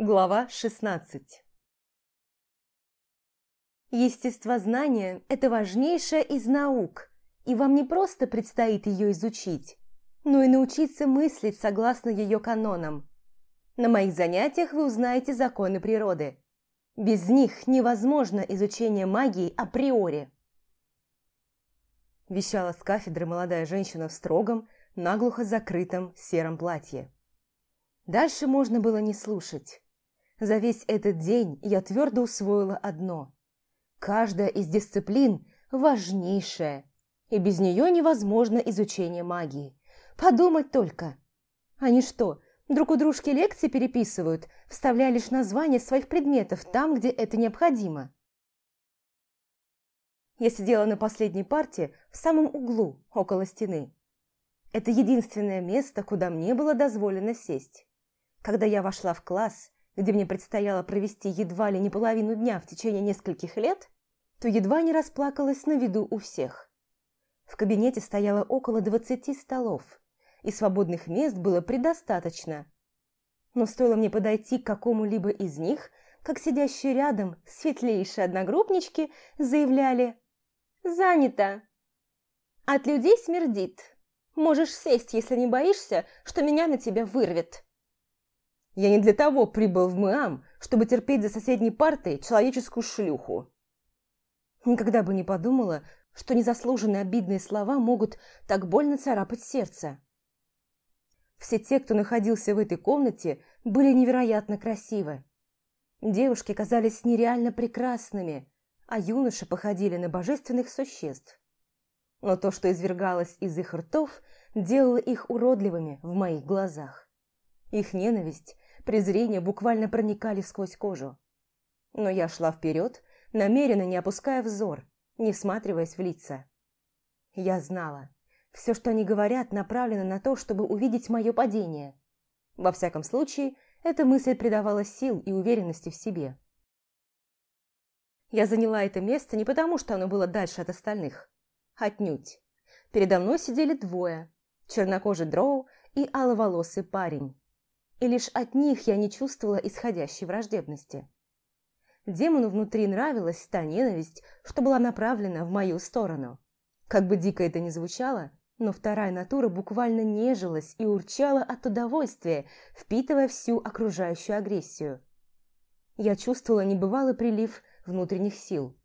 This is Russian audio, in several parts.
Глава 16 Естествознание – это важнейшая из наук, и вам не просто предстоит ее изучить, но и научиться мыслить согласно ее канонам. На моих занятиях вы узнаете законы природы. Без них невозможно изучение магии априори. Вещала с кафедры молодая женщина в строгом, наглухо закрытом сером платье. Дальше можно было не слушать. За весь этот день я твердо усвоила одно. Каждая из дисциплин важнейшая, и без нее невозможно изучение магии. Подумать только. Они что, друг у дружки лекции переписывают, вставляя лишь названия своих предметов там, где это необходимо? Я сидела на последней парте в самом углу, около стены. Это единственное место, куда мне было дозволено сесть. Когда я вошла в класс, где мне предстояло провести едва ли не половину дня в течение нескольких лет, то едва не расплакалась на виду у всех. В кабинете стояло около двадцати столов, и свободных мест было предостаточно. Но стоило мне подойти к какому-либо из них, как сидящие рядом светлейшие одногруппнички заявляли «Занято! От людей смердит. Можешь сесть, если не боишься, что меня на тебя вырвет». Я не для того прибыл в Мэам, чтобы терпеть за соседней партой человеческую шлюху. Никогда бы не подумала, что незаслуженные обидные слова могут так больно царапать сердце. Все те, кто находился в этой комнате, были невероятно красивы. Девушки казались нереально прекрасными, а юноши походили на божественных существ. Но то, что извергалось из их ртов, делало их уродливыми в моих глазах. Их ненависть, презрение буквально проникали сквозь кожу. Но я шла вперед, намеренно не опуская взор, не всматриваясь в лица. Я знала, все, что они говорят, направлено на то, чтобы увидеть мое падение. Во всяком случае, эта мысль придавала сил и уверенности в себе. Я заняла это место не потому, что оно было дальше от остальных. Отнюдь. Передо мной сидели двое – чернокожий дроу и аловолосый парень. И лишь от них я не чувствовала исходящей враждебности. Демону внутри нравилась та ненависть, что была направлена в мою сторону. Как бы дико это ни звучало, но вторая натура буквально нежилась и урчала от удовольствия, впитывая всю окружающую агрессию. Я чувствовала небывалый прилив внутренних сил.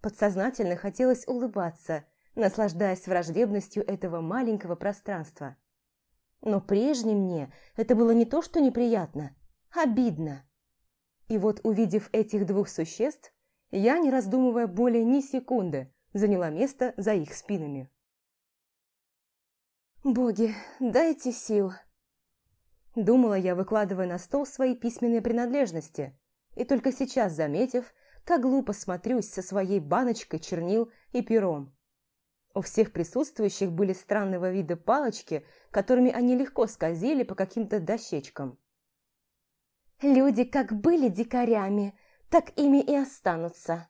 Подсознательно хотелось улыбаться, наслаждаясь враждебностью этого маленького пространства. Но прежде мне это было не то, что неприятно, обидно. И вот, увидев этих двух существ, я, не раздумывая более ни секунды, заняла место за их спинами. «Боги, дайте сил!» Думала я, выкладывая на стол свои письменные принадлежности, и только сейчас заметив, как глупо смотрюсь со своей баночкой чернил и пером. У всех присутствующих были странного вида палочки, которыми они легко скользили по каким-то дощечкам. «Люди как были дикарями, так ими и останутся!»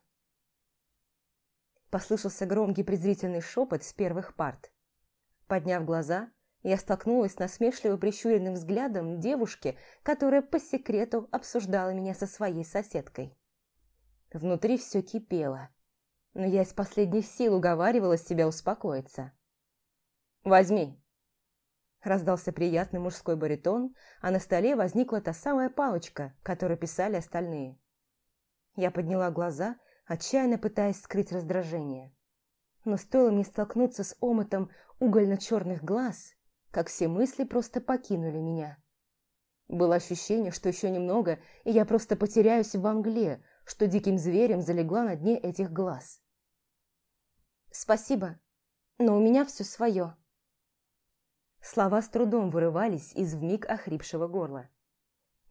Послышался громкий презрительный шепот с первых парт. Подняв глаза, я столкнулась с насмешливо прищуренным взглядом девушки, которая по секрету обсуждала меня со своей соседкой. Внутри все кипело, но я из последних сил уговаривала себя успокоиться. «Возьми!» Раздался приятный мужской баритон, а на столе возникла та самая палочка, которую писали остальные. Я подняла глаза, отчаянно пытаясь скрыть раздражение. Но стоило мне столкнуться с омутом угольно-черных глаз, как все мысли просто покинули меня. Было ощущение, что еще немного, и я просто потеряюсь в мгле, что диким зверем залегла на дне этих глаз. «Спасибо, но у меня все свое». Слова с трудом вырывались из вмиг охрипшего горла.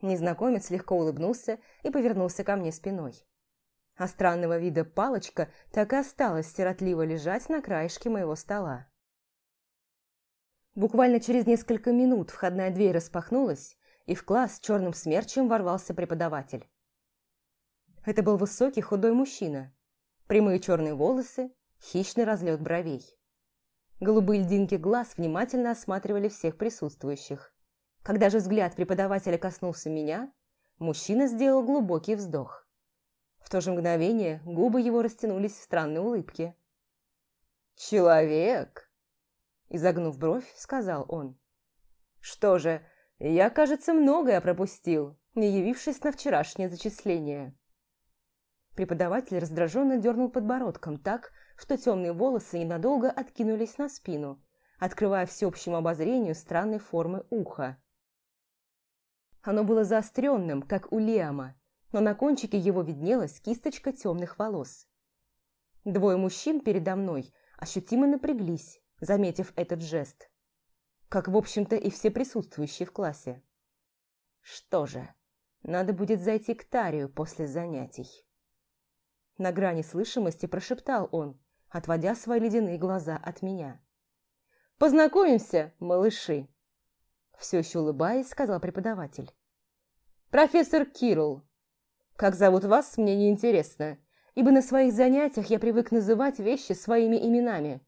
Незнакомец легко улыбнулся и повернулся ко мне спиной а странного вида палочка так и осталась сиротливо лежать на краешке моего стола. Буквально через несколько минут входная дверь распахнулась, и в класс черным смерчем ворвался преподаватель. Это был высокий худой мужчина, прямые черные волосы, хищный разлет бровей. Голубые льдинки глаз внимательно осматривали всех присутствующих. Когда же взгляд преподавателя коснулся меня, Мужчина сделал глубокий вздох. В то же мгновение губы его растянулись в странной улыбке. «Человек!» Изогнув бровь, сказал он. «Что же, я, кажется, многое пропустил, не явившись на вчерашнее зачисление». Преподаватель раздраженно дернул подбородком так, что темные волосы ненадолго откинулись на спину, открывая всеобщему обозрению странной формы уха. Оно было заостренным, как у Лиама, но на кончике его виднелась кисточка темных волос. Двое мужчин передо мной ощутимо напряглись, заметив этот жест. Как, в общем-то, и все присутствующие в классе. Что же, надо будет зайти к Тарию после занятий. На грани слышимости прошептал он, отводя свои ледяные глаза от меня. «Познакомимся, малыши!» Все еще улыбаясь, сказал преподаватель. «Профессор Кирл. Как зовут вас, мне не интересно, ибо на своих занятиях я привык называть вещи своими именами.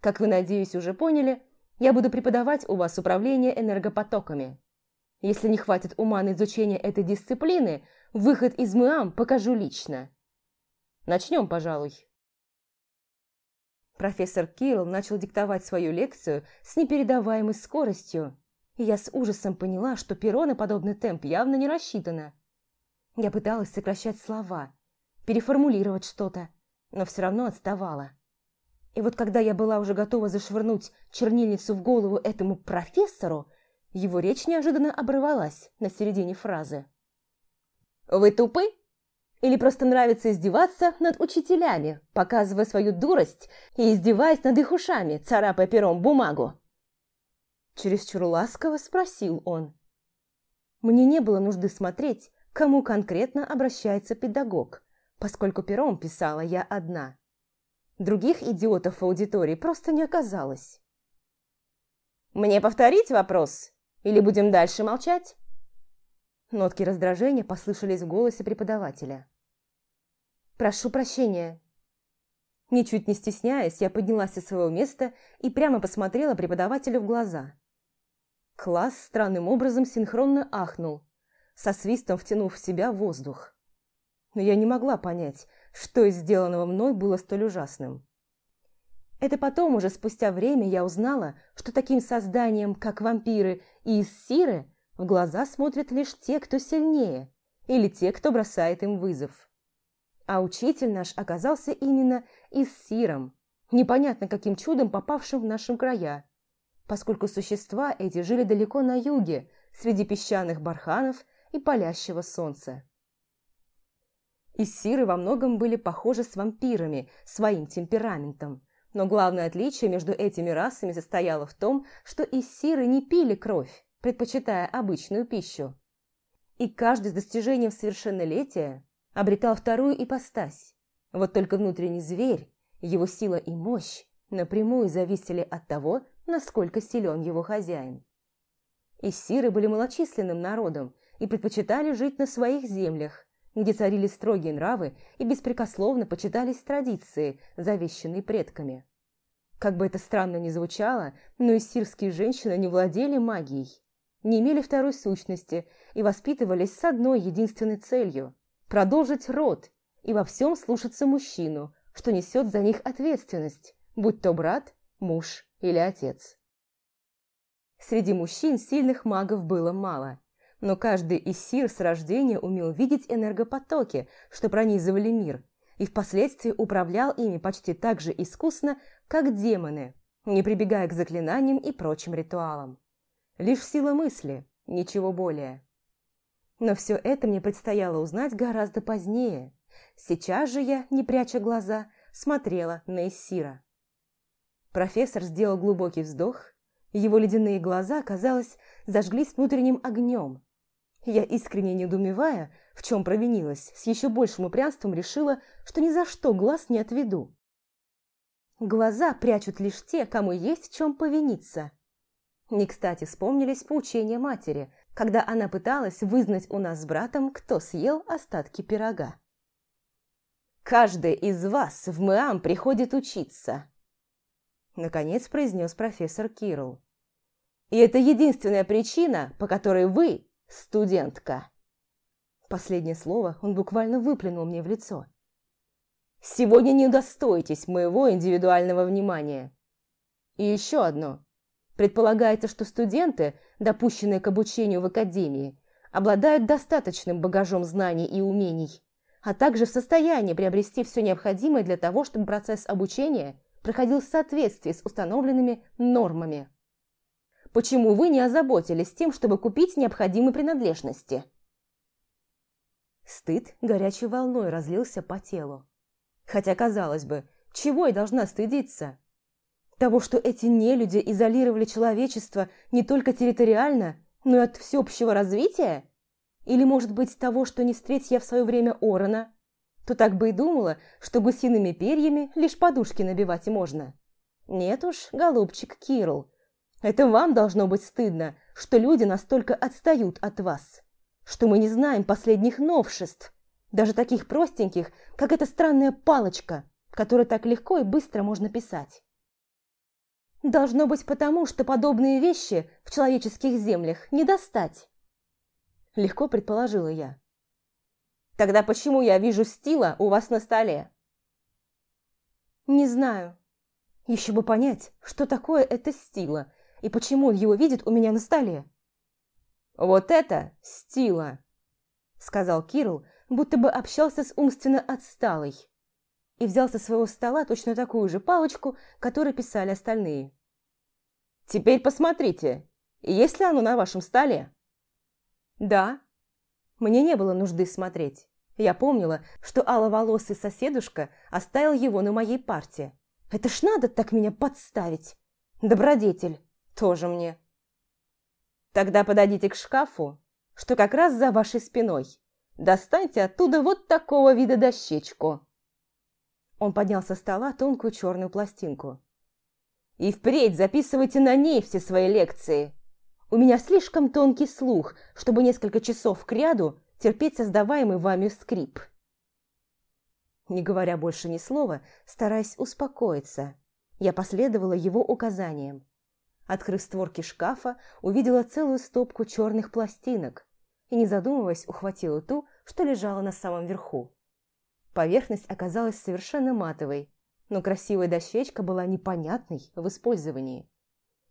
Как вы, надеюсь, уже поняли, я буду преподавать у вас управление энергопотоками. Если не хватит ума на изучение этой дисциплины, выход из МИАМ покажу лично. Начнем, пожалуй». Профессор Кирилл начал диктовать свою лекцию с непередаваемой скоростью, и я с ужасом поняла, что перо на подобный темп явно не рассчитано. Я пыталась сокращать слова, переформулировать что-то, но все равно отставала. И вот когда я была уже готова зашвырнуть чернильницу в голову этому профессору, его речь неожиданно оборвалась на середине фразы. «Вы тупы? Или просто нравится издеваться над учителями, показывая свою дурость и издеваясь над их ушами, царапая пером бумагу?» Чересчур ласково спросил он. Мне не было нужды смотреть, кому конкретно обращается педагог, поскольку пером писала я одна. Других идиотов в аудитории просто не оказалось. «Мне повторить вопрос? Или будем дальше молчать?» Нотки раздражения послышались в голосе преподавателя. «Прошу прощения». Ничуть не стесняясь, я поднялась из своего места и прямо посмотрела преподавателю в глаза. Класс странным образом синхронно ахнул, со свистом втянув в себя воздух. Но я не могла понять, что из сделанного мной было столь ужасным. Это потом, уже спустя время, я узнала, что таким созданием, как вампиры и иссиры, в глаза смотрят лишь те, кто сильнее, или те, кто бросает им вызов. А учитель наш оказался именно иссиром, непонятно каким чудом попавшим в наши края, поскольку существа эти жили далеко на юге, среди песчаных барханов и палящего солнца. Иссиры во многом были похожи с вампирами своим темпераментом, но главное отличие между этими расами состояло в том, что иссиры не пили кровь, предпочитая обычную пищу. И каждый с достижением совершеннолетия обретал вторую ипостась. Вот только внутренний зверь, его сила и мощь напрямую зависели от того, насколько силен его хозяин. Иссиры были малочисленным народом и предпочитали жить на своих землях, где царили строгие нравы и беспрекословно почитались традиции, завещанные предками. Как бы это странно ни звучало, но иссирские женщины не владели магией, не имели второй сущности и воспитывались с одной единственной целью – продолжить род и во всем слушаться мужчину, что несет за них ответственность, будь то брат, муж или отец. Среди мужчин сильных магов было мало, но каждый из сир с рождения умел видеть энергопотоки, что пронизывали мир, и впоследствии управлял ими почти так же искусно, как демоны, не прибегая к заклинаниям и прочим ритуалам. Лишь сила мысли, ничего более. Но все это мне предстояло узнать гораздо позднее. Сейчас же я, не пряча глаза, смотрела на Иссира. Профессор сделал глубокий вздох, его ледяные глаза, казалось, зажглись внутренним огнем. Я, искренне недоумевая, в чем провинилась, с еще большим упрямством решила, что ни за что глаз не отведу. Глаза прячут лишь те, кому есть в чем повиниться. Не кстати вспомнились поучения матери, когда она пыталась вызнать у нас с братом, кто съел остатки пирога. «Каждый из вас в МЭАМ приходит учиться», Наконец произнес профессор Кирл. И это единственная причина, по которой вы студентка. Последнее слово он буквально выплюнул мне в лицо. «Сегодня не удостоитесь моего индивидуального внимания. И еще одно. Предполагается, что студенты, допущенные к обучению в академии, обладают достаточным багажом знаний и умений, а также в состоянии приобрести все необходимое для того, чтобы процесс обучения проходил в соответствии с установленными нормами. Почему вы не озаботились тем, чтобы купить необходимые принадлежности? Стыд горячей волной разлился по телу. Хотя, казалось бы, чего я должна стыдиться? Того, что эти нелюди изолировали человечество не только территориально, но и от всеобщего развития? Или, может быть, того, что не встреть я в свое время Орона, то так бы и думала, что гусиными перьями лишь подушки набивать можно. Нет уж, голубчик Кирл, это вам должно быть стыдно, что люди настолько отстают от вас, что мы не знаем последних новшеств, даже таких простеньких, как эта странная палочка, которой так легко и быстро можно писать. Должно быть потому, что подобные вещи в человеческих землях не достать. Легко предположила я. Тогда почему я вижу стила у вас на столе? Не знаю. Еще бы понять, что такое это стила и почему он его видит у меня на столе. Вот это стила, сказал Кирилл, будто бы общался с умственно отсталой и взял со своего стола точно такую же палочку, которой писали остальные. «Теперь посмотрите, есть ли оно на вашем столе?» «Да». Мне не было нужды смотреть. Я помнила, что аловолосый соседушка оставил его на моей парте. Это ж надо так меня подставить. Добродетель. Тоже мне. Тогда подойдите к шкафу, что как раз за вашей спиной. Достаньте оттуда вот такого вида дощечку. Он поднял со стола тонкую черную пластинку. И впредь записывайте на ней все свои лекции. У меня слишком тонкий слух, чтобы несколько часов к ряду терпеть создаваемый вами скрип. Не говоря больше ни слова, стараясь успокоиться, я последовала его указаниям. Открыв створки шкафа, увидела целую стопку черных пластинок и, не задумываясь, ухватила ту, что лежала на самом верху. Поверхность оказалась совершенно матовой, но красивая дощечка была непонятной в использовании.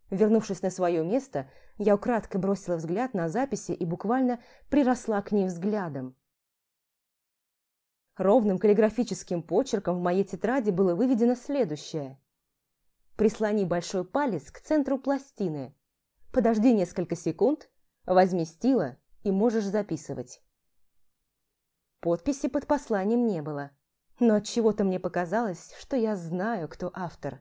Вернувшись на свое место, я украдкой бросила взгляд на записи и буквально приросла к ней взглядом. Ровным каллиграфическим почерком в моей тетради было выведено следующее. «Прислони большой палец к центру пластины. Подожди несколько секунд, возьми стила и можешь записывать». Подписи под посланием не было, но от чего то мне показалось, что я знаю, кто автор.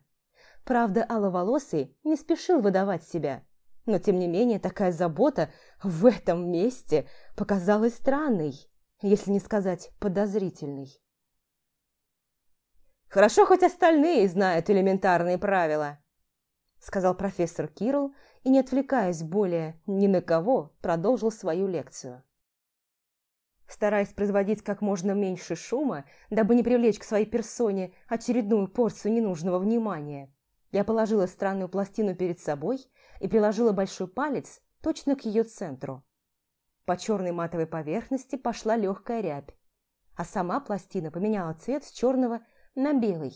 Правда, Аловолосый не спешил выдавать себя, но тем не менее такая забота в этом месте показалась странной, если не сказать подозрительной. «Хорошо, хоть остальные знают элементарные правила», сказал профессор Кирл и, не отвлекаясь более ни на кого, продолжил свою лекцию. Стараясь производить как можно меньше шума, дабы не привлечь к своей персоне очередную порцию ненужного внимания, я положила странную пластину перед собой и приложила большой палец точно к ее центру. По черной матовой поверхности пошла легкая рябь, а сама пластина поменяла цвет с черного на белый.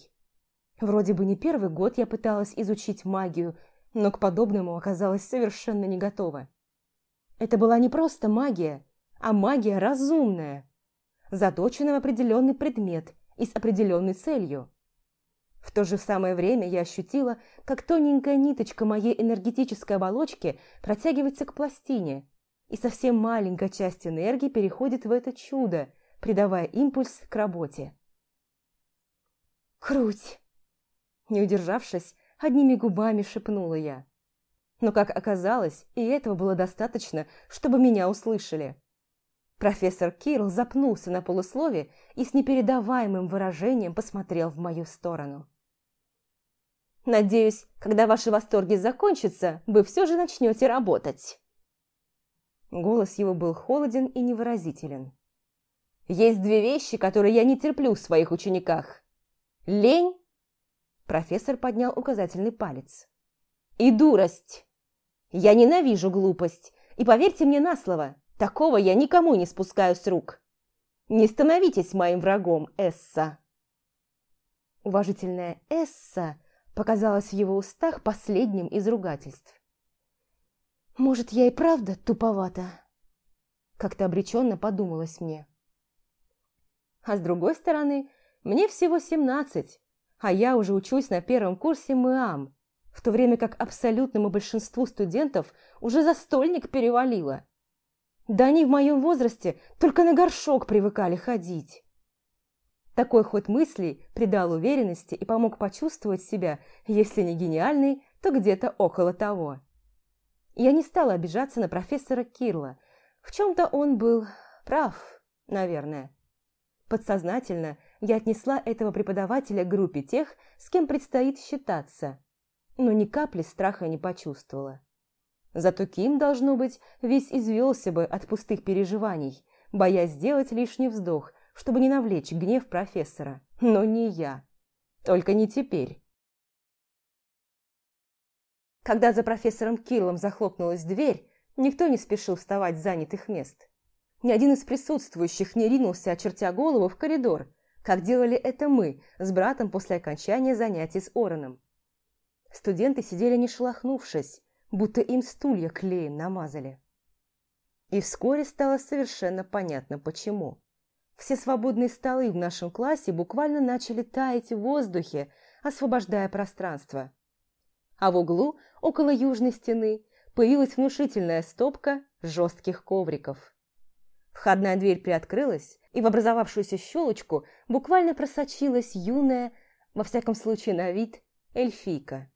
Вроде бы не первый год я пыталась изучить магию, но к подобному оказалась совершенно не готова. Это была не просто магия, а магия разумная, заточенная в определенный предмет и с определенной целью. В то же самое время я ощутила, как тоненькая ниточка моей энергетической оболочки протягивается к пластине, и совсем маленькая часть энергии переходит в это чудо, придавая импульс к работе. «Круть!» Не удержавшись, одними губами шепнула я. Но, как оказалось, и этого было достаточно, чтобы меня услышали. Профессор Кирл запнулся на полуслове и с непередаваемым выражением посмотрел в мою сторону. Надеюсь, когда ваши восторги закончатся, вы все же начнете работать». Голос его был холоден и невыразителен. «Есть две вещи, которые я не терплю в своих учениках. Лень...» Профессор поднял указательный палец. «И дурость. Я ненавижу глупость, и поверьте мне на слово, Такого я никому не спускаю с рук. Не становитесь моим врагом, Эсса. Уважительная Эсса показалась в его устах последним из ругательств. «Может, я и правда туповата?» Как-то обреченно подумалось мне. А с другой стороны, мне всего семнадцать, а я уже учусь на первом курсе МИАМ, в то время как абсолютному большинству студентов уже застольник перевалило. Да они в моем возрасте только на горшок привыкали ходить. Такой ход мыслей придал уверенности и помог почувствовать себя, если не гениальный, то где-то около того. Я не стала обижаться на профессора Кирла. В чем-то он был прав, наверное. Подсознательно я отнесла этого преподавателя к группе тех, с кем предстоит считаться, но ни капли страха не почувствовала. Зато Ким, должно быть, весь извелся бы от пустых переживаний, боясь сделать лишний вздох, чтобы не навлечь гнев профессора. Но не я. Только не теперь. Когда за профессором Киллом захлопнулась дверь, никто не спешил вставать с занятых мест. Ни один из присутствующих не ринулся, очертя голову, в коридор, как делали это мы с братом после окончания занятий с Ороном. Студенты сидели не шелохнувшись, будто им стулья клеем намазали. И вскоре стало совершенно понятно, почему. Все свободные столы в нашем классе буквально начали таять в воздухе, освобождая пространство. А в углу, около южной стены, появилась внушительная стопка жестких ковриков. Входная дверь приоткрылась, и в образовавшуюся щелочку буквально просочилась юная, во всяком случае на вид, эльфийка.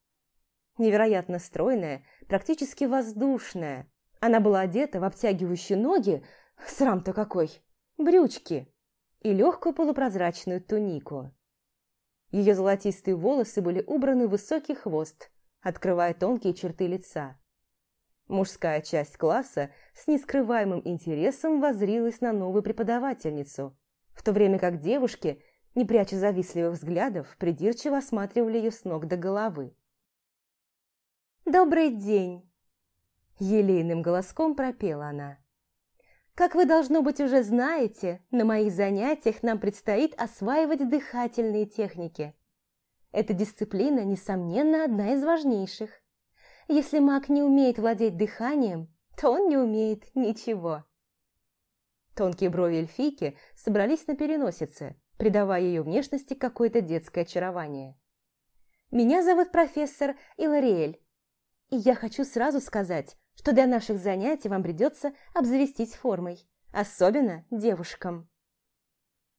Невероятно стройная, практически воздушная. Она была одета в обтягивающие ноги, срам-то какой, брючки и легкую полупрозрачную тунику. Ее золотистые волосы были убраны в высокий хвост, открывая тонкие черты лица. Мужская часть класса с нескрываемым интересом возрилась на новую преподавательницу, в то время как девушки, не пряча завистливых взглядов, придирчиво осматривали ее с ног до головы. «Добрый день!» Елейным голоском пропела она. «Как вы, должно быть, уже знаете, на моих занятиях нам предстоит осваивать дыхательные техники. Эта дисциплина, несомненно, одна из важнейших. Если маг не умеет владеть дыханием, то он не умеет ничего. Тонкие брови эльфийки собрались на переносице, придавая ее внешности какое-то детское очарование. «Меня зовут профессор Илариэль, и я хочу сразу сказать, что для наших занятий вам придется обзавестись формой, особенно девушкам».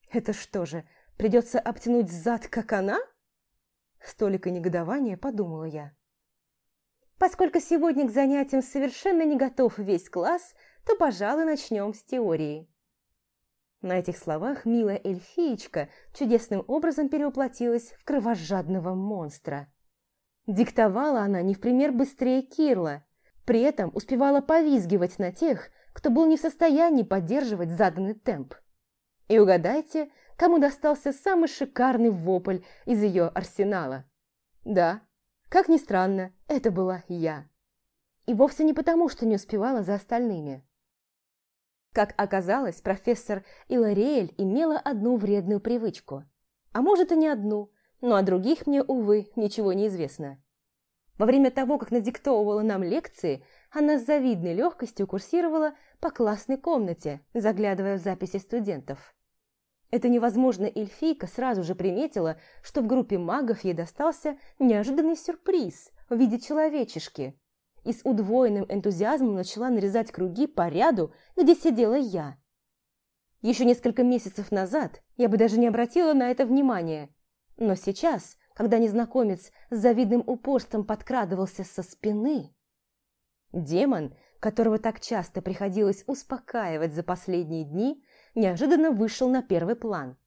«Это что же, придется обтянуть зад, как она?» Столика негодования подумала я. Поскольку сегодня к занятиям совершенно не готов весь класс, то, пожалуй, начнем с теории. На этих словах милая эльфиечка чудесным образом перевоплотилась в кровожадного монстра. Диктовала она не в пример быстрее Кирла, при этом успевала повизгивать на тех, кто был не в состоянии поддерживать заданный темп. И угадайте, кому достался самый шикарный вопль из ее арсенала. Да, как ни странно, это была я. И вовсе не потому, что не успевала за остальными. Как оказалось, профессор Илариэль имела одну вредную привычку. А может и не одну, но о других мне, увы, ничего не известно. Во время того, как надиктовывала нам лекции, она с завидной легкостью курсировала по классной комнате, заглядывая в записи студентов. Эта невозможная эльфийка сразу же приметила, что в группе магов ей достался неожиданный сюрприз в виде человечешки. И с удвоенным энтузиазмом начала нарезать круги по ряду, где сидела я. Еще несколько месяцев назад я бы даже не обратила на это внимания. Но сейчас, когда незнакомец с завидным упорством подкрадывался со спины... Демон, которого так часто приходилось успокаивать за последние дни, неожиданно вышел на первый план.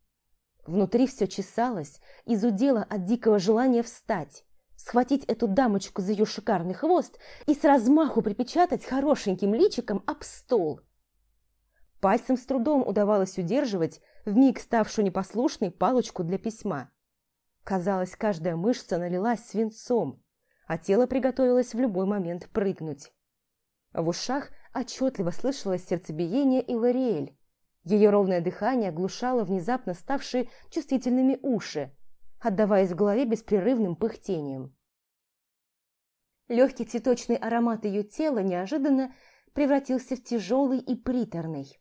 Внутри все чесалось и зудело от дикого желания встать, схватить эту дамочку за ее шикарный хвост и с размаху припечатать хорошеньким личиком об стол. Пальцем с трудом удавалось удерживать вмиг ставшую непослушной палочку для письма. Казалось, каждая мышца налилась свинцом, а тело приготовилось в любой момент прыгнуть. В ушах отчетливо слышалось сердцебиение Илариэль. Ее ровное дыхание оглушало внезапно ставшие чувствительными уши, отдаваясь в голове беспрерывным пыхтением. Легкий цветочный аромат ее тела неожиданно превратился в тяжелый и приторный.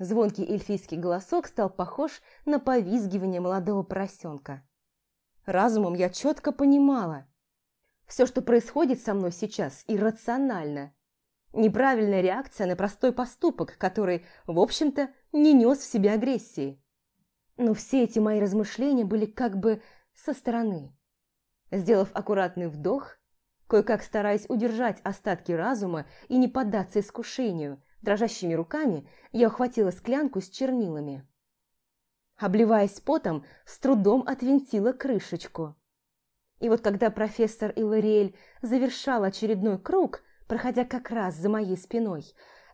Звонкий эльфийский голосок стал похож на повизгивание молодого поросенка. Разумом я четко понимала. Все, что происходит со мной сейчас, иррационально. Неправильная реакция на простой поступок, который, в общем-то, не нес в себе агрессии. Но все эти мои размышления были как бы со стороны. Сделав аккуратный вдох, кое-как стараясь удержать остатки разума и не поддаться искушению, дрожащими руками я ухватила склянку с чернилами. Обливаясь потом, с трудом отвинтила крышечку. И вот когда профессор Илариэль завершал очередной круг, проходя как раз за моей спиной,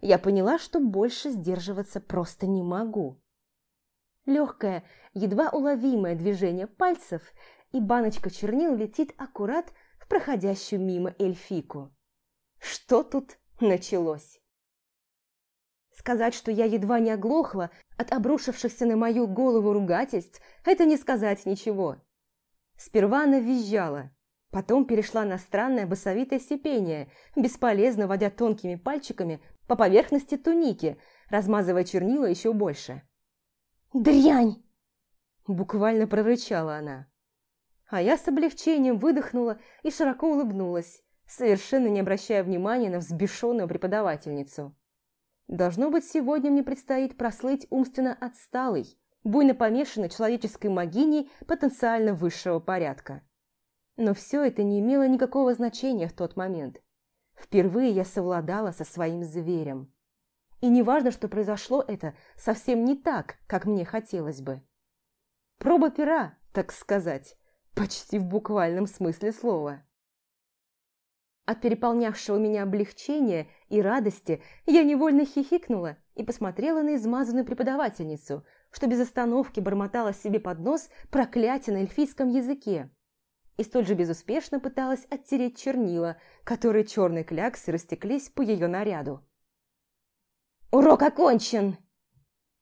я поняла, что больше сдерживаться просто не могу. Легкое, едва уловимое движение пальцев, и баночка чернил летит аккурат в проходящую мимо эльфику. Что тут началось? Сказать, что я едва не оглохла от обрушившихся на мою голову ругательств, это не сказать ничего. Сперва она визжала, потом перешла на странное басовитое сипение, бесполезно водя тонкими пальчиками по поверхности туники, размазывая чернила еще больше. «Дрянь!» – буквально прорычала она. А я с облегчением выдохнула и широко улыбнулась, совершенно не обращая внимания на взбешенную преподавательницу. Должно быть, сегодня мне предстоит прослыть умственно отсталой, буйно помешанной человеческой магиней потенциально высшего порядка. Но все это не имело никакого значения в тот момент. Впервые я совладала со своим зверем. И неважно, что произошло это совсем не так, как мне хотелось бы. Проба пера, так сказать, почти в буквальном смысле слова. От переполнявшего меня облегчения и радости я невольно хихикнула и посмотрела на измазанную преподавательницу, что без остановки бормотала себе под нос проклятие на эльфийском языке. И столь же безуспешно пыталась оттереть чернила, которые черной кляксы растеклись по ее наряду. «Урок окончен!»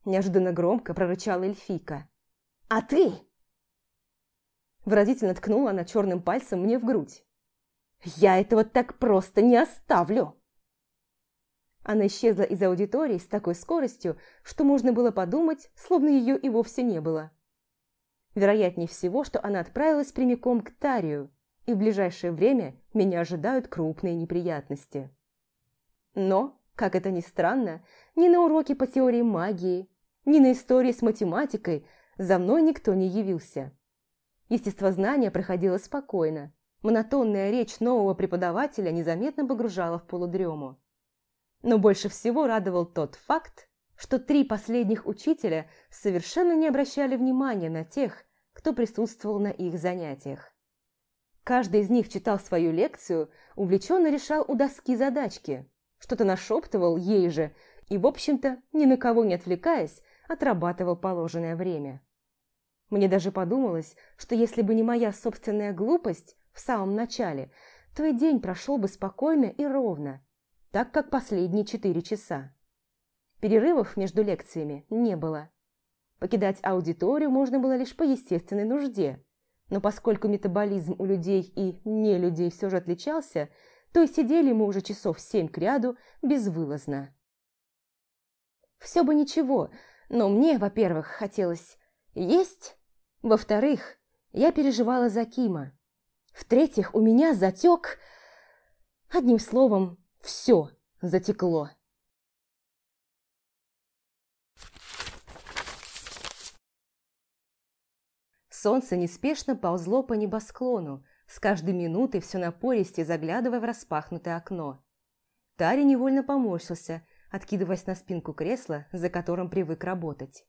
Неожиданно громко прорычала эльфийка. «А ты?» Выразительно ткнула она черным пальцем мне в грудь. «Я этого так просто не оставлю!» Она исчезла из аудитории с такой скоростью, что можно было подумать, словно ее и вовсе не было. Вероятнее всего, что она отправилась прямиком к Тарию, и в ближайшее время меня ожидают крупные неприятности. Но как это ни странно, ни на уроке по теории магии, ни на истории с математикой за мной никто не явился. Естествознание проходило спокойно. Монотонная речь нового преподавателя незаметно погружала в полудрему. Но больше всего радовал тот факт, что три последних учителя совершенно не обращали внимания на тех, кто присутствовал на их занятиях. Каждый из них читал свою лекцию, увлеченно решал у доски задачки, что-то нашептывал ей же и, в общем-то, ни на кого не отвлекаясь, отрабатывал положенное время. Мне даже подумалось, что если бы не моя собственная глупость в самом начале, то и день прошел бы спокойно и ровно, так как последние четыре часа. Перерывов между лекциями не было. Покидать аудиторию можно было лишь по естественной нужде, но поскольку метаболизм у людей и не людей все же отличался – то и сидели мы уже часов семь кряду безвылазно. Все бы ничего, но мне, во-первых, хотелось есть, во-вторых, я переживала за Кима, в-третьих, у меня затек... Одним словом, все затекло. Солнце неспешно ползло по небосклону, с каждой минутой все напористее заглядывая в распахнутое окно. Тари невольно поморщился, откидываясь на спинку кресла, за которым привык работать.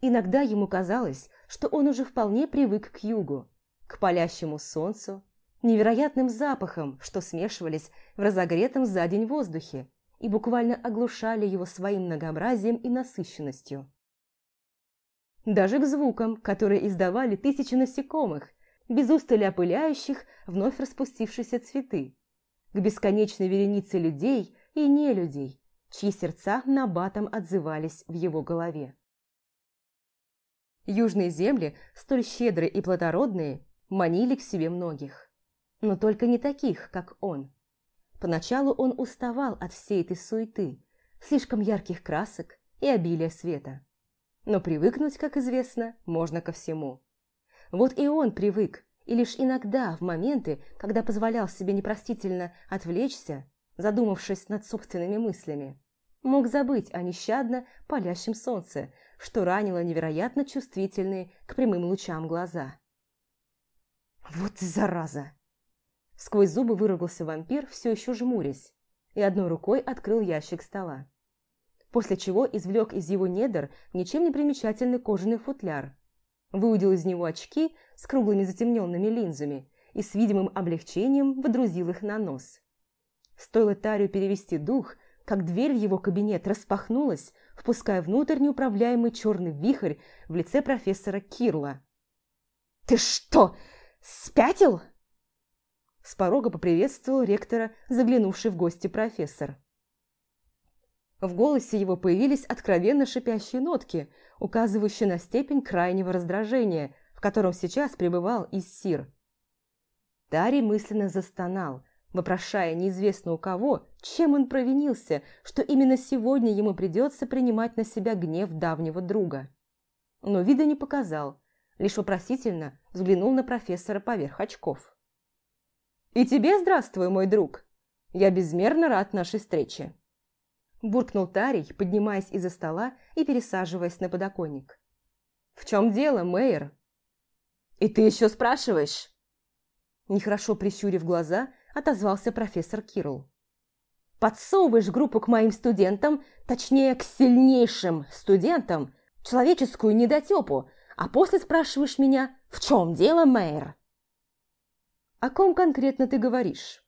Иногда ему казалось, что он уже вполне привык к югу, к палящему солнцу, невероятным запахам, что смешивались в разогретом за день воздухе и буквально оглушали его своим многообразием и насыщенностью. Даже к звукам, которые издавали тысячи насекомых, без устали опыляющих вновь распустившиеся цветы, к бесконечной веренице людей, и нелюдей, чьи сердца набатом отзывались в его голове. Южные земли, столь щедрые и плодородные, манили к себе многих. Но только не таких, как он. Поначалу он уставал от всей этой суеты, слишком ярких красок и обилия света. Но привыкнуть, как известно, можно ко всему. Вот и он привык, и лишь иногда, в моменты, когда позволял себе непростительно отвлечься, задумавшись над собственными мыслями, мог забыть о нещадно палящем солнце, что ранило невероятно чувствительные к прямым лучам глаза. «Вот зараза!» Сквозь зубы выругался вампир, все еще жмурясь, и одной рукой открыл ящик стола. После чего извлек из его недр ничем не примечательный кожаный футляр, выудил из него очки с круглыми затемненными линзами и с видимым облегчением водрузил их на нос. Стоило Тарию перевести дух, как дверь в его кабинет распахнулась, впуская внутрь неуправляемый черный вихрь в лице профессора Кирла. «Ты что, спятил?» С порога поприветствовал ректора, заглянувший в гости профессор. В голосе его появились откровенно шипящие нотки, указывающие на степень крайнего раздражения, в котором сейчас пребывал Иссир. Тари мысленно застонал, вопрошая неизвестно у кого, чем он провинился, что именно сегодня ему придется принимать на себя гнев давнего друга. Но вида не показал, лишь вопросительно взглянул на профессора поверх очков. «И тебе здравствуй, мой друг! Я безмерно рад нашей встрече!» Буркнул Тарий, поднимаясь из-за стола и пересаживаясь на подоконник. «В чем дело, Мэйр?» «И ты еще спрашиваешь?» Нехорошо прищурив глаза, отозвался профессор Кирл. «Подсовываешь группу к моим студентам, точнее, к сильнейшим студентам, человеческую недотепу, а после спрашиваешь меня, в чем дело, Мэйр?» «О ком конкретно ты говоришь?»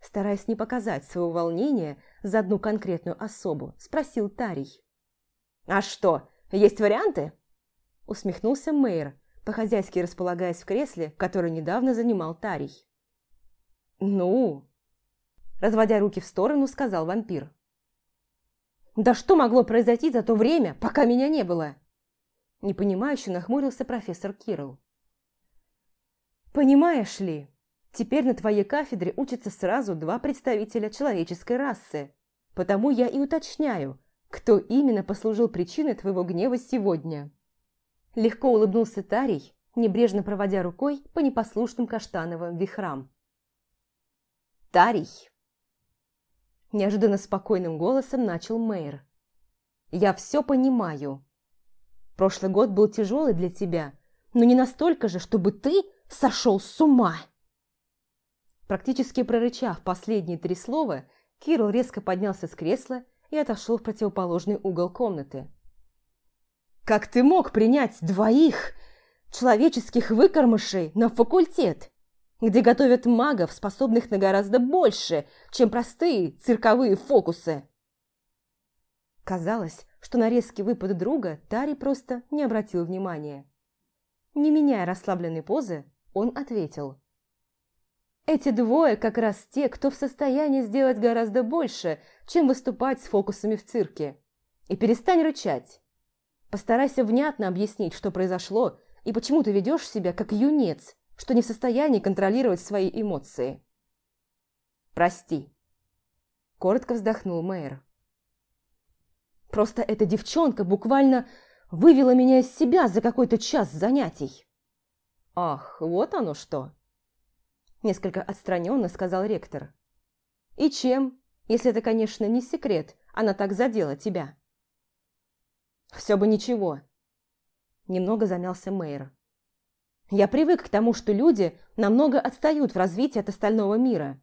Стараясь не показать своего волнения за одну конкретную особу, спросил Тарий. «А что, есть варианты?» Усмехнулся Мэйр, по-хозяйски располагаясь в кресле, которое недавно занимал Тарий. «Ну?» Разводя руки в сторону, сказал вампир. «Да что могло произойти за то время, пока меня не было?» Непонимающе нахмурился профессор Кирилл. Понимаешь ли, теперь на твоей кафедре учатся сразу два представителя человеческой расы. Потому я и уточняю, кто именно послужил причиной твоего гнева сегодня. Легко улыбнулся Тарий, небрежно проводя рукой по непослушным каштановым вихрам. Тарий! Неожиданно спокойным голосом начал мэр. Я все понимаю. Прошлый год был тяжелый для тебя, но не настолько же, чтобы ты сошел с ума!» Практически прорычав последние три слова, Кирилл резко поднялся с кресла и отошел в противоположный угол комнаты. «Как ты мог принять двоих человеческих выкормышей на факультет, где готовят магов, способных на гораздо больше, чем простые цирковые фокусы?» Казалось, что на резкий выпад друга Тари просто не обратил внимания. Не меняя расслабленной позы, он ответил. «Эти двое как раз те, кто в состоянии сделать гораздо больше, чем выступать с фокусами в цирке. И перестань рычать. Постарайся внятно объяснить, что произошло, и почему ты ведешь себя как юнец, что не в состоянии контролировать свои эмоции». «Прости», – коротко вздохнул мэр. «Просто эта девчонка буквально вывела меня из себя за какой-то час занятий». «Ах, вот оно что!» Несколько отстраненно сказал ректор. «И чем, если это, конечно, не секрет, она так задела тебя?» «Все бы ничего», – немного замялся мэр. «Я привык к тому, что люди намного отстают в развитии от остального мира.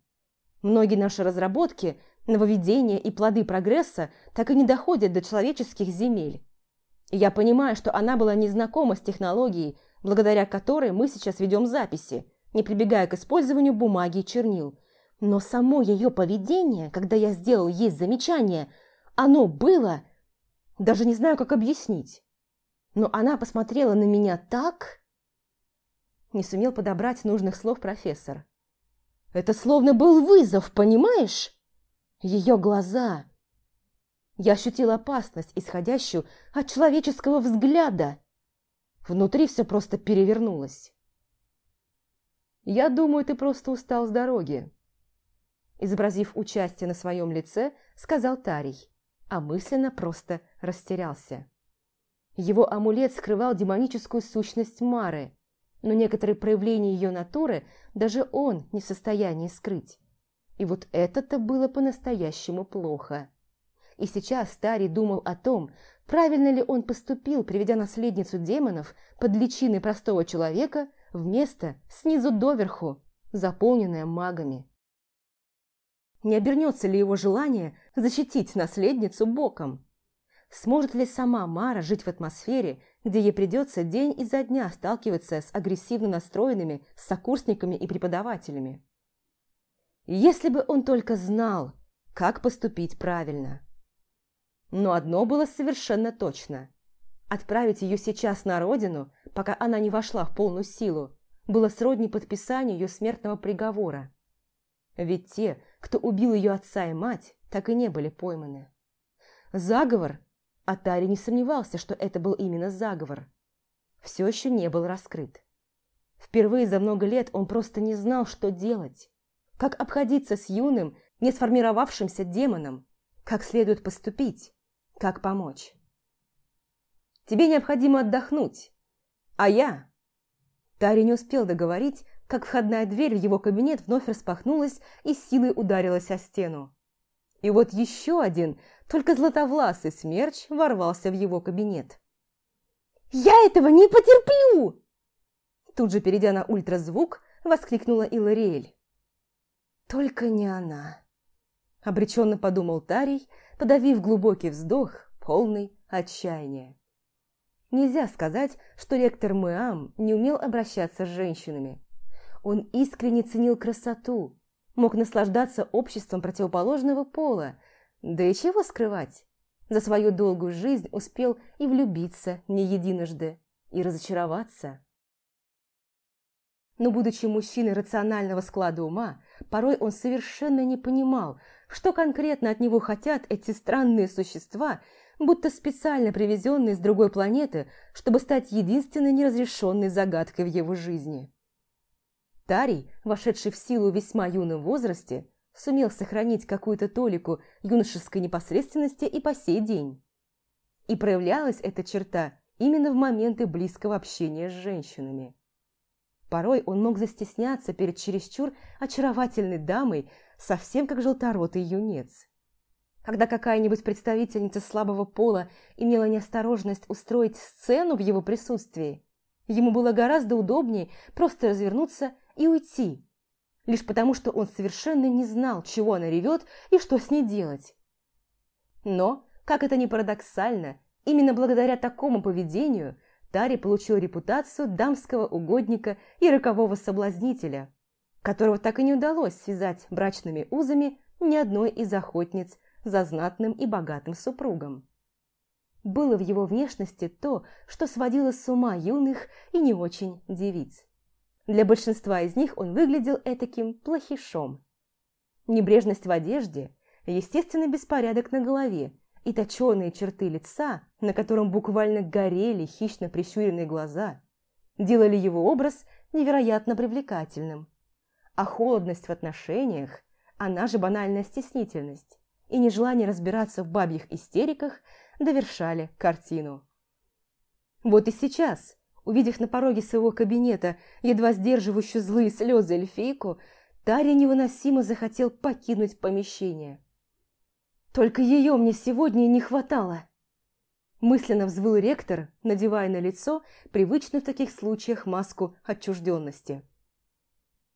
Многие наши разработки, нововведения и плоды прогресса так и не доходят до человеческих земель. И я понимаю, что она была незнакома с технологией, благодаря которой мы сейчас ведем записи, не прибегая к использованию бумаги и чернил. Но само ее поведение, когда я сделал ей замечание, оно было... Даже не знаю, как объяснить. Но она посмотрела на меня так... Не сумел подобрать нужных слов профессор. Это словно был вызов, понимаешь? Ее глаза... Я ощутила опасность, исходящую от человеческого взгляда. Внутри все просто перевернулось. «Я думаю, ты просто устал с дороги», изобразив участие на своем лице, сказал Тарий, а мысленно просто растерялся. Его амулет скрывал демоническую сущность Мары, но некоторые проявления ее натуры даже он не в состоянии скрыть. И вот это-то было по-настоящему плохо. И сейчас Старий думал о том, правильно ли он поступил, приведя наследницу демонов под личиной простого человека в место снизу доверху, заполненное магами. Не обернется ли его желание защитить наследницу боком? Сможет ли сама Мара жить в атмосфере, где ей придется день изо дня сталкиваться с агрессивно настроенными сокурсниками и преподавателями? Если бы он только знал, как поступить правильно. Но одно было совершенно точно. Отправить ее сейчас на родину, пока она не вошла в полную силу, было сродни подписанию ее смертного приговора. Ведь те, кто убил ее отца и мать, так и не были пойманы. Заговор Атари не сомневался, что это был именно заговор. Все еще не был раскрыт. Впервые за много лет он просто не знал, что делать. Как обходиться с юным, не сформировавшимся демоном? Как следует поступить? Как помочь? «Тебе необходимо отдохнуть. А я...» Тари не успел договорить, как входная дверь в его кабинет вновь распахнулась и силой ударилась о стену. И вот еще один, только златовласый смерч ворвался в его кабинет. «Я этого не потерплю!» Тут же, перейдя на ультразвук, воскликнула Илариэль. «Только не она!» Обреченно подумал Тарий, подавив глубокий вздох, полный отчаяния. Нельзя сказать, что ректор Мэам не умел обращаться с женщинами. Он искренне ценил красоту, мог наслаждаться обществом противоположного пола, да и чего скрывать. За свою долгую жизнь успел и влюбиться не единожды, и разочароваться. Но, будучи мужчиной рационального склада ума, порой он совершенно не понимал, что конкретно от него хотят эти странные существа, будто специально привезенные с другой планеты, чтобы стать единственной неразрешенной загадкой в его жизни. Тарий, вошедший в силу весьма юном возрасте, сумел сохранить какую-то толику юношеской непосредственности и по сей день. И проявлялась эта черта именно в моменты близкого общения с женщинами. Порой он мог застесняться перед чересчур очаровательной дамой, совсем как желторотый юнец. Когда какая-нибудь представительница слабого пола имела неосторожность устроить сцену в его присутствии, ему было гораздо удобнее просто развернуться и уйти, лишь потому что он совершенно не знал, чего она ревет и что с ней делать. Но, как это ни парадоксально, именно благодаря такому поведению Тари получил репутацию дамского угодника и рокового соблазнителя, которого так и не удалось связать брачными узами ни одной из охотниц за знатным и богатым супругом. Было в его внешности то, что сводило с ума юных и не очень девиц. Для большинства из них он выглядел этаким плохишом. Небрежность в одежде, естественный беспорядок на голове и точеные черты лица, на котором буквально горели хищно прищуренные глаза, делали его образ невероятно привлекательным. А холодность в отношениях, она же банальная стеснительность, и нежелание разбираться в бабьих истериках довершали картину. Вот и сейчас, Увидев на пороге своего кабинета едва сдерживающую злые слезы эльфийку, Таря невыносимо захотел покинуть помещение. «Только ее мне сегодня не хватало!» Мысленно взвыл ректор, надевая на лицо привычную в таких случаях маску отчужденности.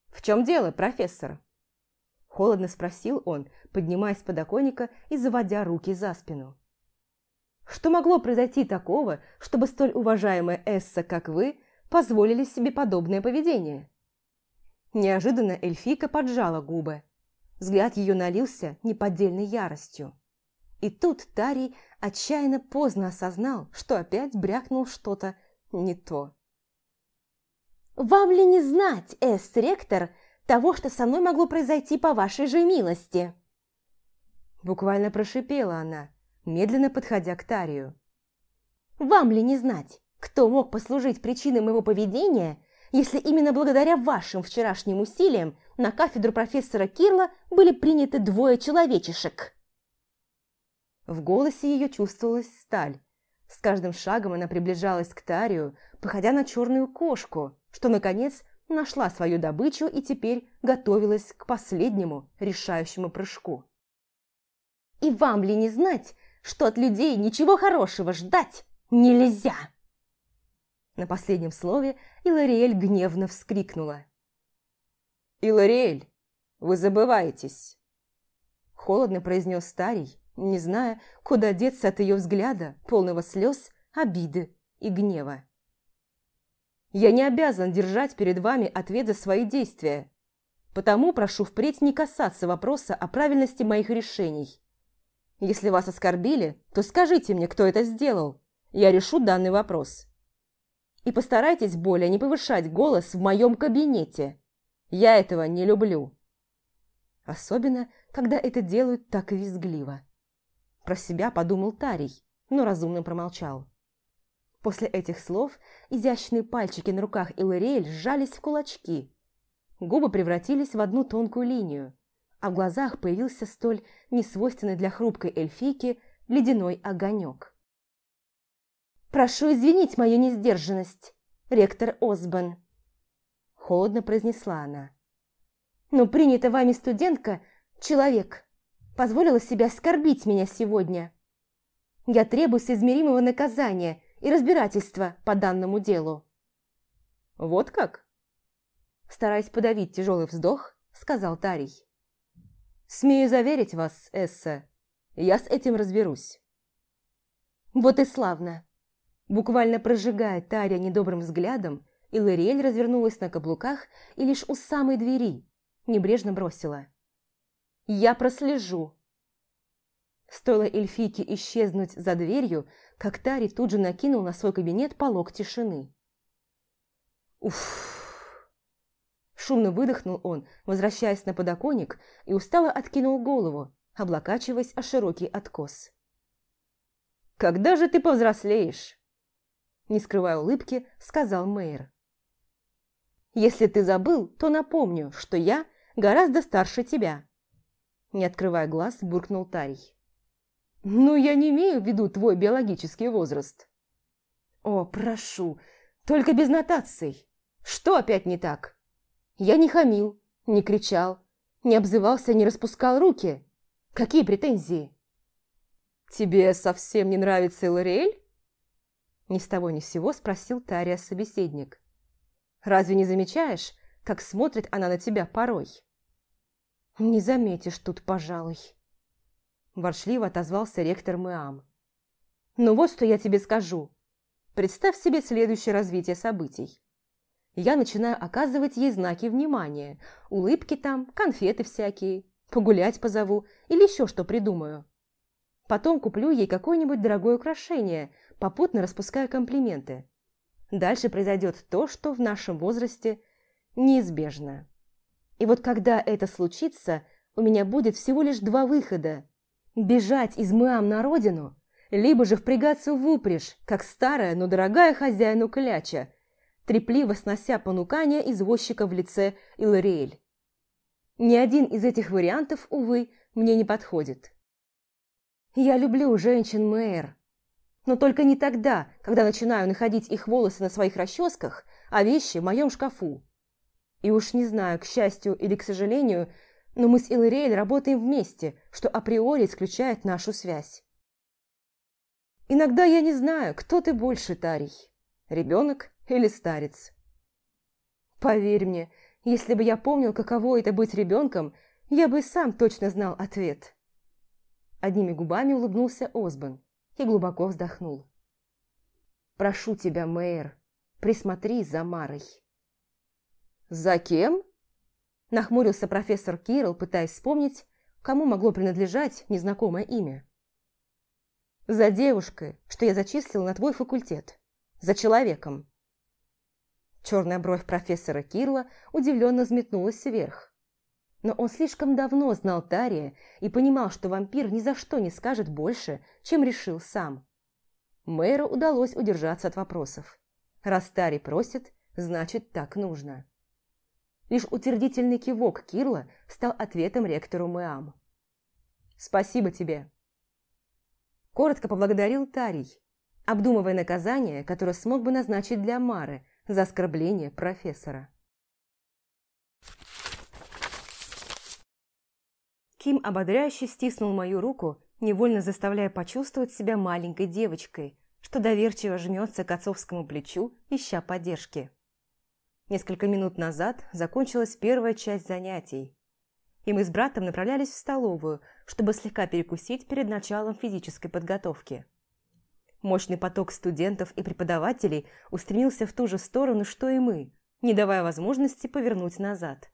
«В чем дело, профессор?» Холодно спросил он, поднимаясь с подоконника и заводя руки за спину. Что могло произойти такого, чтобы столь уважаемая Эсса, как вы, позволили себе подобное поведение? Неожиданно эльфийка поджала губы. Взгляд ее налился неподдельной яростью. И тут Тарий отчаянно поздно осознал, что опять брякнул что-то не то. «Вам ли не знать, Эс-ректор, того, что со мной могло произойти по вашей же милости?» Буквально прошипела она, медленно подходя к Тарию. «Вам ли не знать, кто мог послужить причиной моего поведения, если именно благодаря вашим вчерашним усилиям на кафедру профессора Кирла были приняты двое человечешек?» В голосе ее чувствовалась сталь. С каждым шагом она приближалась к Тарию, походя на черную кошку, что, наконец, нашла свою добычу и теперь готовилась к последнему решающему прыжку. «И вам ли не знать, что от людей ничего хорошего ждать нельзя?» На последнем слове Илариэль гневно вскрикнула. «Илариэль, вы забываетесь!» Холодно произнес старий, не зная, куда деться от ее взгляда, полного слез, обиды и гнева. «Я не обязан держать перед вами ответ за свои действия, потому прошу впредь не касаться вопроса о правильности моих решений. Если вас оскорбили, то скажите мне, кто это сделал, я решу данный вопрос. И постарайтесь более не повышать голос в моем кабинете. Я этого не люблю». Особенно, когда это делают так визгливо. Про себя подумал Тарий, но разумно промолчал. После этих слов изящные пальчики на руках Илариэль сжались в кулачки. Губы превратились в одну тонкую линию, а в глазах появился столь несвойственный для хрупкой эльфийки ледяной огонек. «Прошу извинить мою несдержанность, ректор Осбан», – холодно произнесла она. «Но принята вами студентка – человек, позволила себе оскорбить меня сегодня. Я требую соизмеримого наказания и разбирательства по данному делу». «Вот как?» Стараясь подавить тяжелый вздох, сказал Тарий. «Смею заверить вас, Эсса, я с этим разберусь». «Вот и славно!» Буквально прожигая Тария недобрым взглядом, Илариэль развернулась на каблуках и лишь у самой двери небрежно бросила. Я прослежу. Стоило эльфийке исчезнуть за дверью, как Тари тут же накинул на свой кабинет полог тишины. Уф! Шумно выдохнул он, возвращаясь на подоконник, и устало откинул голову, облокачиваясь о широкий откос. «Когда же ты повзрослеешь?» Не скрывая улыбки, сказал мэр. «Если ты забыл, то напомню, что я гораздо старше тебя», не открывая глаз, буркнул Тарий. «Ну, я не имею в виду твой биологический возраст». «О, прошу, только без нотаций. Что опять не так? Я не хамил, не кричал, не обзывался, не распускал руки. Какие претензии?» «Тебе совсем не нравится Элариэль?» Ни с того ни с сего спросил Тария собеседник. «Разве не замечаешь, как смотрит она на тебя порой?» «Не заметишь тут, пожалуй», – воршливо отозвался ректор Мэам. «Ну вот что я тебе скажу. Представь себе следующее развитие событий. Я начинаю оказывать ей знаки внимания, улыбки там, конфеты всякие, погулять позову или еще что придумаю. Потом куплю ей какое-нибудь дорогое украшение, попутно распуская комплименты. Дальше произойдет то, что в нашем возрасте неизбежно. И вот когда это случится, у меня будет всего лишь два выхода. Бежать из Мэам на родину, либо же впрягаться в упряжь, как старая, но дорогая хозяину кляча, трепливо снося понукания извозчика в лице Илариэль. Ни один из этих вариантов, увы, мне не подходит. Я люблю женщин Мэр, но только не тогда, когда начинаю находить их волосы на своих расческах, а вещи в моем шкафу. И уж не знаю, к счастью или к сожалению, но мы с Илариэль работаем вместе, что априори исключает нашу связь. Иногда я не знаю, кто ты больше, Тарий, ребенок или старец. Поверь мне, если бы я помнил, каково это быть ребенком, я бы сам точно знал ответ. Одними губами улыбнулся Осбан и глубоко вздохнул. «Прошу тебя, Мэйр, присмотри за Марой». «За кем?» Нахмурился профессор Кирилл, пытаясь вспомнить, кому могло принадлежать незнакомое имя. «За девушкой, что я зачислил на твой факультет. За человеком». Черная бровь профессора Кирла удивленно взметнулась вверх. Но он слишком давно знал Тария и понимал, что вампир ни за что не скажет больше, чем решил сам. Мэру удалось удержаться от вопросов. Раз Тари просит, значит так нужно. Лишь утвердительный кивок Кирла стал ответом ректору Мэам. «Спасибо тебе!» Коротко поблагодарил Тарий, обдумывая наказание, которое смог бы назначить для Мары за оскорбление профессора. Ким ободряюще стиснул мою руку, невольно заставляя почувствовать себя маленькой девочкой, что доверчиво жмется к отцовскому плечу, ища поддержки. Несколько минут назад закончилась первая часть занятий, и мы с братом направлялись в столовую, чтобы слегка перекусить перед началом физической подготовки. Мощный поток студентов и преподавателей устремился в ту же сторону, что и мы, не давая возможности повернуть назад.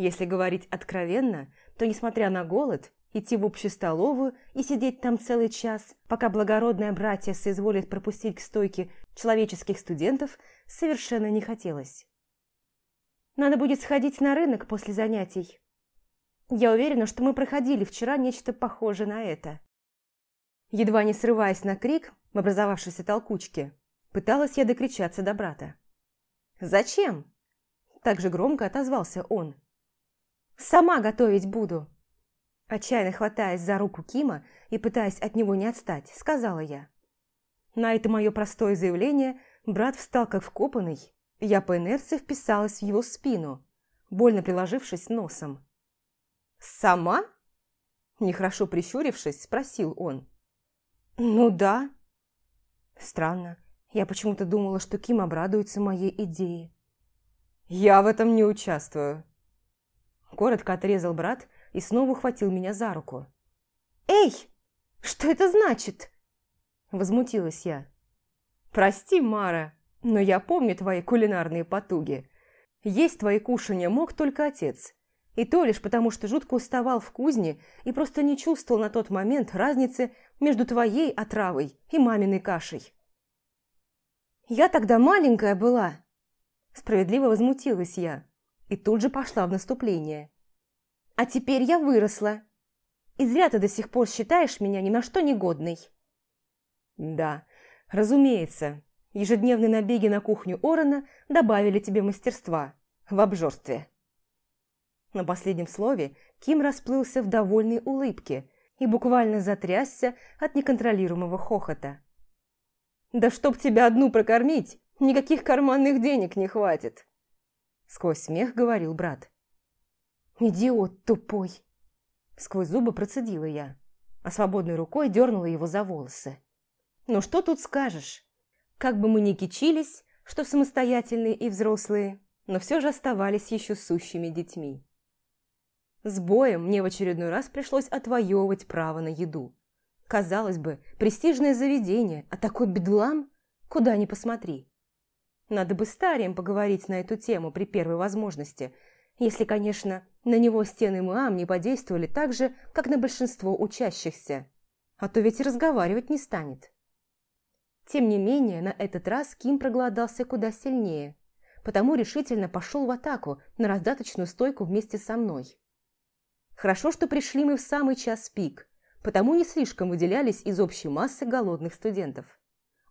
Если говорить откровенно, то, несмотря на голод, идти в общую столовую и сидеть там целый час, пока благородное братья соизволит пропустить к стойке человеческих студентов, совершенно не хотелось. Надо будет сходить на рынок после занятий. Я уверена, что мы проходили вчера нечто похожее на это. Едва не срываясь на крик в образовавшейся толкучке, пыталась я докричаться до брата. «Зачем?» Так же громко отозвался он. «Сама готовить буду!» Отчаянно хватаясь за руку Кима и пытаясь от него не отстать, сказала я. На это мое простое заявление брат встал как вкопанный, я по инерции вписалась в его спину, больно приложившись носом. «Сама?» Нехорошо прищурившись, спросил он. «Ну да». Странно, я почему-то думала, что Ким обрадуется моей идее. «Я в этом не участвую», Коротко отрезал брат и снова ухватил меня за руку. «Эй, что это значит?» Возмутилась я. «Прости, Мара, но я помню твои кулинарные потуги. Есть твои кушания мог только отец. И то лишь потому, что жутко уставал в кузне и просто не чувствовал на тот момент разницы между твоей отравой и маминой кашей. «Я тогда маленькая была!» Справедливо возмутилась я и тут же пошла в наступление. «А теперь я выросла. И зря ты до сих пор считаешь меня ни на что негодной». «Да, разумеется, ежедневные набеги на кухню Орена добавили тебе мастерства в обжорстве». На последнем слове Ким расплылся в довольной улыбке и буквально затрясся от неконтролируемого хохота. «Да чтоб тебя одну прокормить, никаких карманных денег не хватит!» Сквозь смех говорил брат. «Идиот тупой!» Сквозь зубы процедила я, а свободной рукой дернула его за волосы. «Ну что тут скажешь? Как бы мы ни кичились, что самостоятельные и взрослые, но все же оставались еще сущими детьми. С боем мне в очередной раз пришлось отвоевывать право на еду. Казалось бы, престижное заведение, а такой бедлам, куда ни посмотри. Надо бы старием поговорить на эту тему при первой возможности, если, конечно, на него стены МААМ не подействовали так же, как на большинство учащихся. А то ведь и разговаривать не станет. Тем не менее, на этот раз Ким проголодался куда сильнее, потому решительно пошел в атаку на раздаточную стойку вместе со мной. Хорошо, что пришли мы в самый час пик, потому не слишком выделялись из общей массы голодных студентов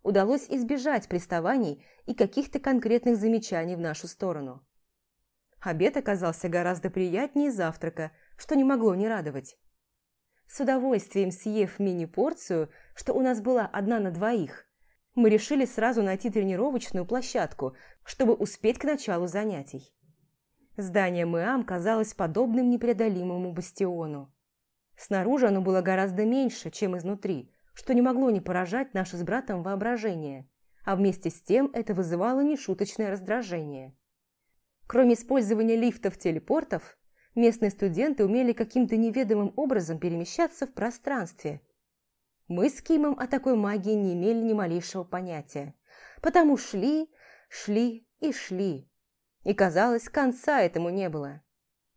удалось избежать приставаний и каких-то конкретных замечаний в нашу сторону. Обед оказался гораздо приятнее завтрака, что не могло не радовать. С удовольствием съев мини-порцию, что у нас была одна на двоих, мы решили сразу найти тренировочную площадку, чтобы успеть к началу занятий. Здание МЭАМ казалось подобным непреодолимому бастиону. Снаружи оно было гораздо меньше, чем изнутри – что не могло не поражать наше с братом воображение, а вместе с тем это вызывало нешуточное раздражение. Кроме использования лифтов-телепортов, местные студенты умели каким-то неведомым образом перемещаться в пространстве. Мы с Кимом о такой магии не имели ни малейшего понятия, потому шли, шли и шли. И, казалось, конца этому не было.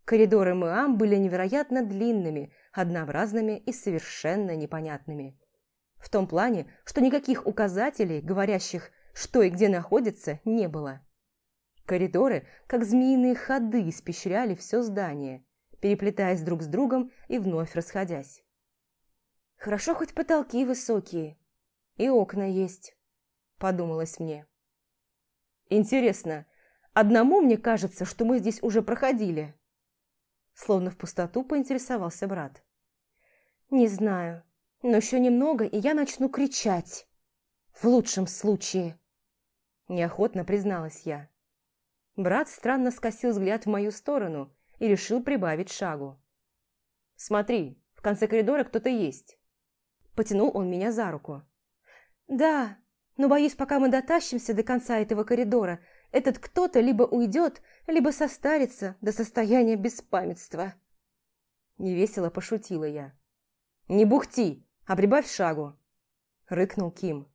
Коридоры Мэам были невероятно длинными, однообразными и совершенно непонятными. В том плане, что никаких указателей, говорящих, что и где находится, не было. Коридоры, как змеиные ходы, испещряли все здание, переплетаясь друг с другом и вновь расходясь. «Хорошо, хоть потолки высокие, и окна есть», – подумалось мне. «Интересно, одному мне кажется, что мы здесь уже проходили?» Словно в пустоту поинтересовался брат. «Не знаю, но еще немного, и я начну кричать. В лучшем случае». Неохотно призналась я. Брат странно скосил взгляд в мою сторону и решил прибавить шагу. «Смотри, в конце коридора кто-то есть». Потянул он меня за руку. «Да, но боюсь, пока мы дотащимся до конца этого коридора, этот кто-то либо уйдет, либо состарится до состояния беспамятства». Невесело пошутила я. «Не бухти, а прибавь шагу!» Рыкнул Ким.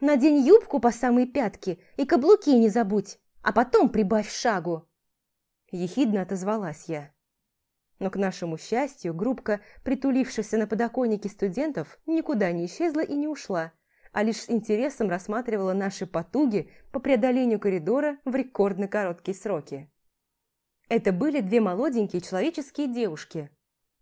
«Надень юбку по самые пятки и каблуки не забудь, а потом прибавь шагу!» Ехидно отозвалась я. Но к нашему счастью, группка, притулившаяся на подоконнике студентов, никуда не исчезла и не ушла, а лишь с интересом рассматривала наши потуги по преодолению коридора в рекордно короткие сроки. Это были две молоденькие человеческие девушки.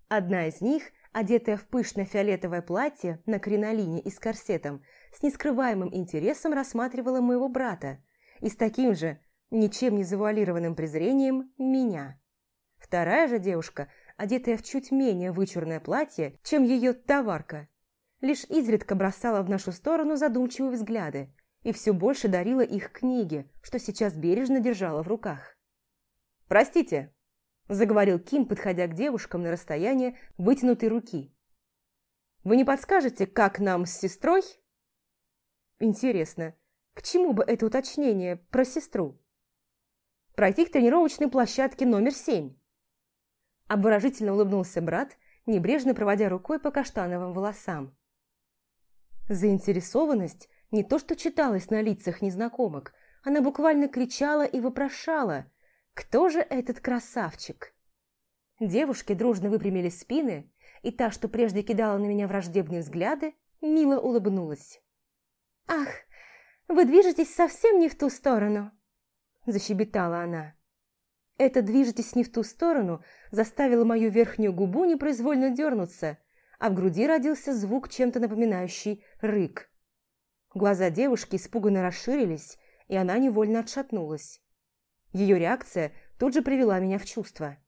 Одна из них, одетая в пышное фиолетовое платье на кринолине и с корсетом, с нескрываемым интересом рассматривала моего брата и с таким же, ничем не завуалированным презрением, меня. Вторая же девушка, одетая в чуть менее вычурное платье, чем ее товарка, лишь изредка бросала в нашу сторону задумчивые взгляды и все больше дарила их книге, что сейчас бережно держала в руках. «Простите», – заговорил Ким, подходя к девушкам на расстояние вытянутой руки. «Вы не подскажете, как нам с сестрой?» «Интересно, к чему бы это уточнение про сестру?» «Пройти к тренировочной площадке номер семь». Обворожительно улыбнулся брат, небрежно проводя рукой по каштановым волосам. Заинтересованность не то что читалась на лицах незнакомок, она буквально кричала и вопрошала, кто же этот красавчик? Девушки дружно выпрямили спины, и та, что прежде кидала на меня враждебные взгляды, мило улыбнулась. «Ах, вы движетесь совсем не в ту сторону!» – защебетала она. Это «движетесь не в ту сторону» заставило мою верхнюю губу непроизвольно дернуться, а в груди родился звук, чем-то напоминающий рык. Глаза девушки испуганно расширились, и она невольно отшатнулась. Ее реакция тут же привела меня в чувство.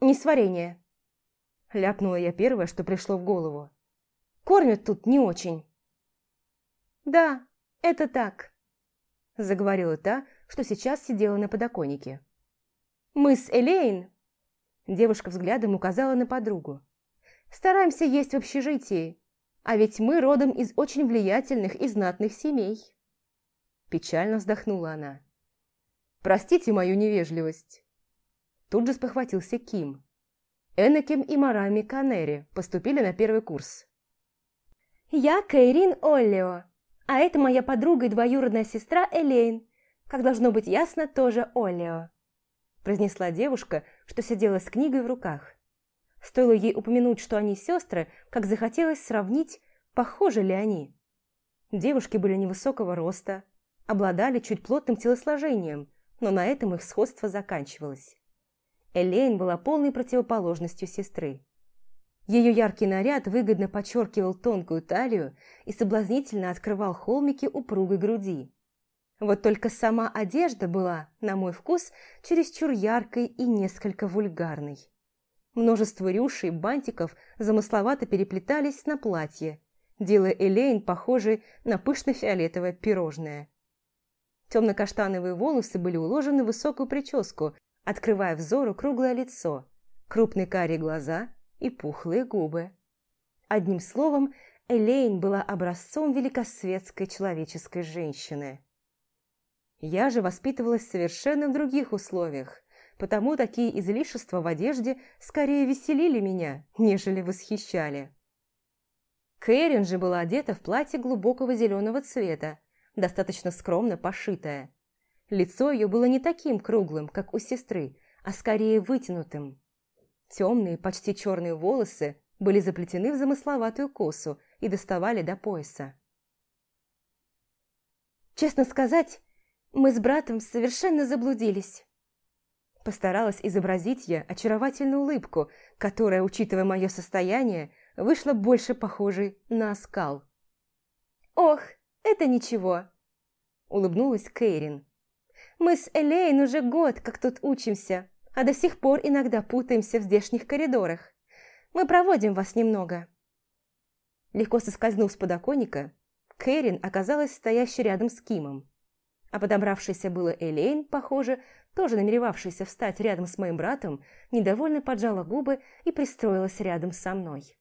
«Несварение», – ляпнула я первое, что пришло в голову. «Кормят тут не очень». «Да, это так», – заговорила та, что сейчас сидела на подоконнике. «Мы с Элейн...» Девушка взглядом указала на подругу. Стараемся есть в общежитии, а ведь мы родом из очень влиятельных и знатных семей. Печально вздохнула она. Простите мою невежливость. Тут же спохватился Ким. Энаким и Марами Канери поступили на первый курс. «Я Кейрин Оллио, а это моя подруга и двоюродная сестра Элейн, как должно быть ясно, тоже Оллио», произнесла девушка, что сидела с книгой в руках. Стоило ей упомянуть, что они сестры, как захотелось сравнить, похожи ли они. Девушки были невысокого роста, обладали чуть плотным телосложением, но на этом их сходство заканчивалось. Элейн была полной противоположностью сестры. Ее яркий наряд выгодно подчеркивал тонкую талию и соблазнительно открывал холмики упругой груди. Вот только сама одежда была, на мой вкус, чересчур яркой и несколько вульгарной. Множество рюшей бантиков замысловато переплетались на платье, делая Элейн похожей на пышно-фиолетовое пирожное. Темно-каштановые волосы были уложены в высокую прическу, открывая взору круглое лицо, крупные карие глаза и пухлые губы. Одним словом, Элейн была образцом великосветской человеческой женщины. Я же воспитывалась совершенно в других условиях, потому такие излишества в одежде скорее веселили меня, нежели восхищали. Кэрин же была одета в платье глубокого зеленого цвета, достаточно скромно пошитое. Лицо ее было не таким круглым, как у сестры, а скорее вытянутым. Темные, почти черные волосы были заплетены в замысловатую косу и доставали до пояса. Честно сказать, Мы с братом совершенно заблудились. Постаралась изобразить я очаровательную улыбку, которая, учитывая мое состояние, вышла больше похожей на оскал. «Ох, это ничего!» – улыбнулась Кейрин. «Мы с Элейн уже год как тут учимся, а до сих пор иногда путаемся в здешних коридорах. Мы проводим вас немного». Легко соскользнув с подоконника, Кэрин оказалась стоящей рядом с Кимом. А подобравшаяся было Элейн, похоже, тоже намеревавшаяся встать рядом с моим братом, недовольно поджала губы и пристроилась рядом со мной.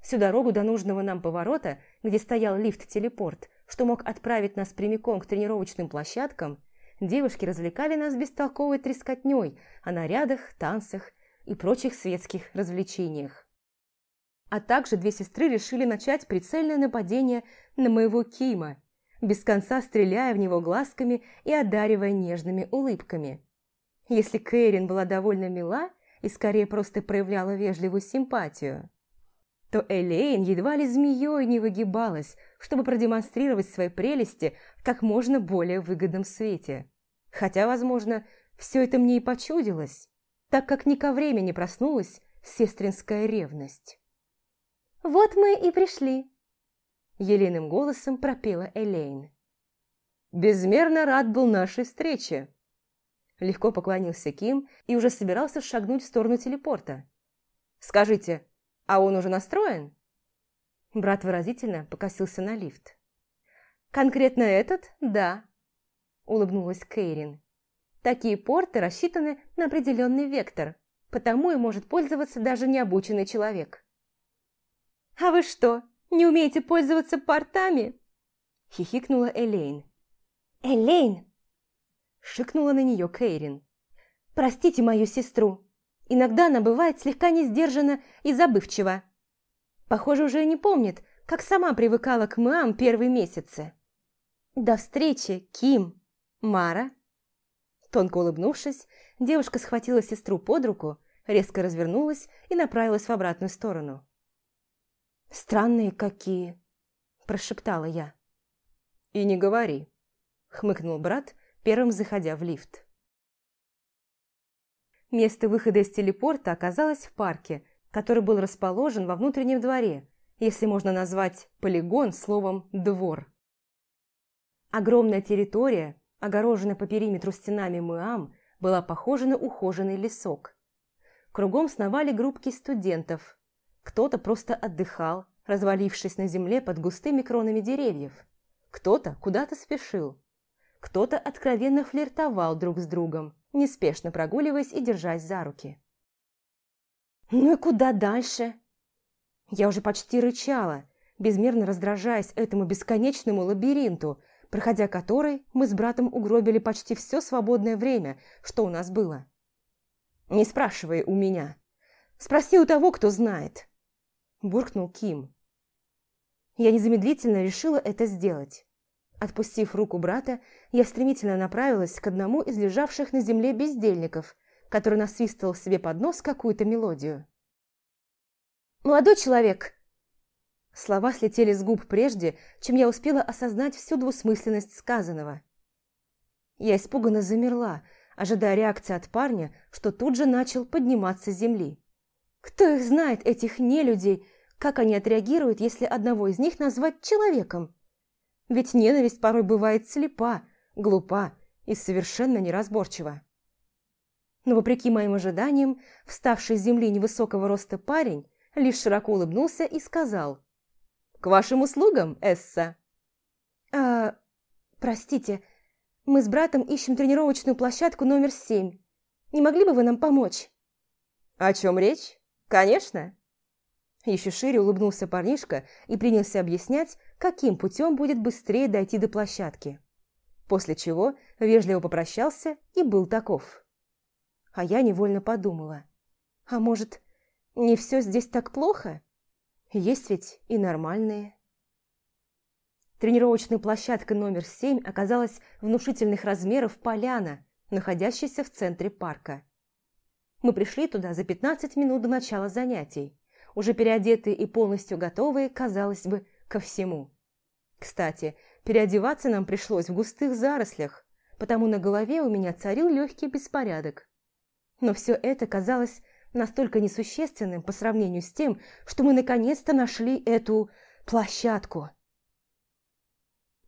Всю дорогу до нужного нам поворота, где стоял лифт-телепорт, что мог отправить нас прямиком к тренировочным площадкам, девушки развлекали нас бестолковой трескотней о нарядах, танцах и прочих светских развлечениях. А также две сестры решили начать прицельное нападение на моего Кима, без конца стреляя в него глазками и одаривая нежными улыбками. Если Кэрин была довольно мила и скорее просто проявляла вежливую симпатию, то Элейн едва ли змеей не выгибалась, чтобы продемонстрировать свои прелести как можно более выгодном свете. Хотя, возможно, все это мне и почудилось, так как ни ко времени проснулась сестринская ревность. «Вот мы и пришли», – елейным голосом пропела Элейн. «Безмерно рад был нашей встрече», – легко поклонился Ким и уже собирался шагнуть в сторону телепорта. «Скажите, а он уже настроен?» Брат выразительно покосился на лифт. «Конкретно этот – да», – улыбнулась Кейрин. «Такие порты рассчитаны на определенный вектор, потому и может пользоваться даже необученный человек». «А вы что, не умеете пользоваться портами?» – хихикнула Элейн. «Элейн!» – шикнула на нее Кейрин. «Простите мою сестру. Иногда она бывает слегка несдержана и забывчива. Похоже, уже не помнит, как сама привыкала к мам первые месяцы. До встречи, Ким, Мара!» Тонко улыбнувшись, девушка схватила сестру под руку, резко развернулась и направилась в обратную сторону. «Странные какие!» – прошептала я. «И не говори!» – хмыкнул брат, первым заходя в лифт. Место выхода из телепорта оказалось в парке, который был расположен во внутреннем дворе, если можно назвать полигон словом «двор». Огромная территория, огороженная по периметру стенами Муам, была похожа на ухоженный лесок. Кругом сновали группки студентов, кто-то просто отдыхал, развалившись на земле под густыми кронами деревьев. Кто-то куда-то спешил. Кто-то откровенно флиртовал друг с другом, неспешно прогуливаясь и держась за руки. «Ну и куда дальше?» Я уже почти рычала, безмерно раздражаясь этому бесконечному лабиринту, проходя который мы с братом угробили почти все свободное время, что у нас было. «Не спрашивай у меня. Спроси у того, кто знает», – буркнул Ким. Я незамедлительно решила это сделать. Отпустив руку брата, я стремительно направилась к одному из лежавших на земле бездельников, который насвистывал себе под нос какую-то мелодию. «Молодой человек!» Слова слетели с губ прежде, чем я успела осознать всю двусмысленность сказанного. Я испуганно замерла, ожидая реакции от парня, что тут же начал подниматься с земли. Кто их знает, этих нелюдей, как они отреагируют, если одного из них назвать человеком? Ведь ненависть порой бывает слепа, глупа и совершенно неразборчива. Но вопреки моим ожиданиям, вставший с земли невысокого роста парень лишь широко улыбнулся и сказал «К вашим услугам, Эсса!» «А, простите, мы с братом ищем тренировочную площадку номер семь. Не могли бы вы нам помочь?» «О чем речь? Конечно!» Еще шире улыбнулся парнишка и принялся объяснять, каким путем будет быстрее дойти до площадки. После чего вежливо попрощался и был таков. А я невольно подумала. А может, не все здесь так плохо? Есть ведь и нормальные. Тренировочная площадка номер семь оказалась внушительных размеров поляна, находящаяся в центре парка. Мы пришли туда за 15 минут до начала занятий уже переодетые и полностью готовые, казалось бы, ко всему. Кстати, переодеваться нам пришлось в густых зарослях, потому на голове у меня царил легкий беспорядок. Но все это казалось настолько несущественным по сравнению с тем, что мы наконец-то нашли эту площадку.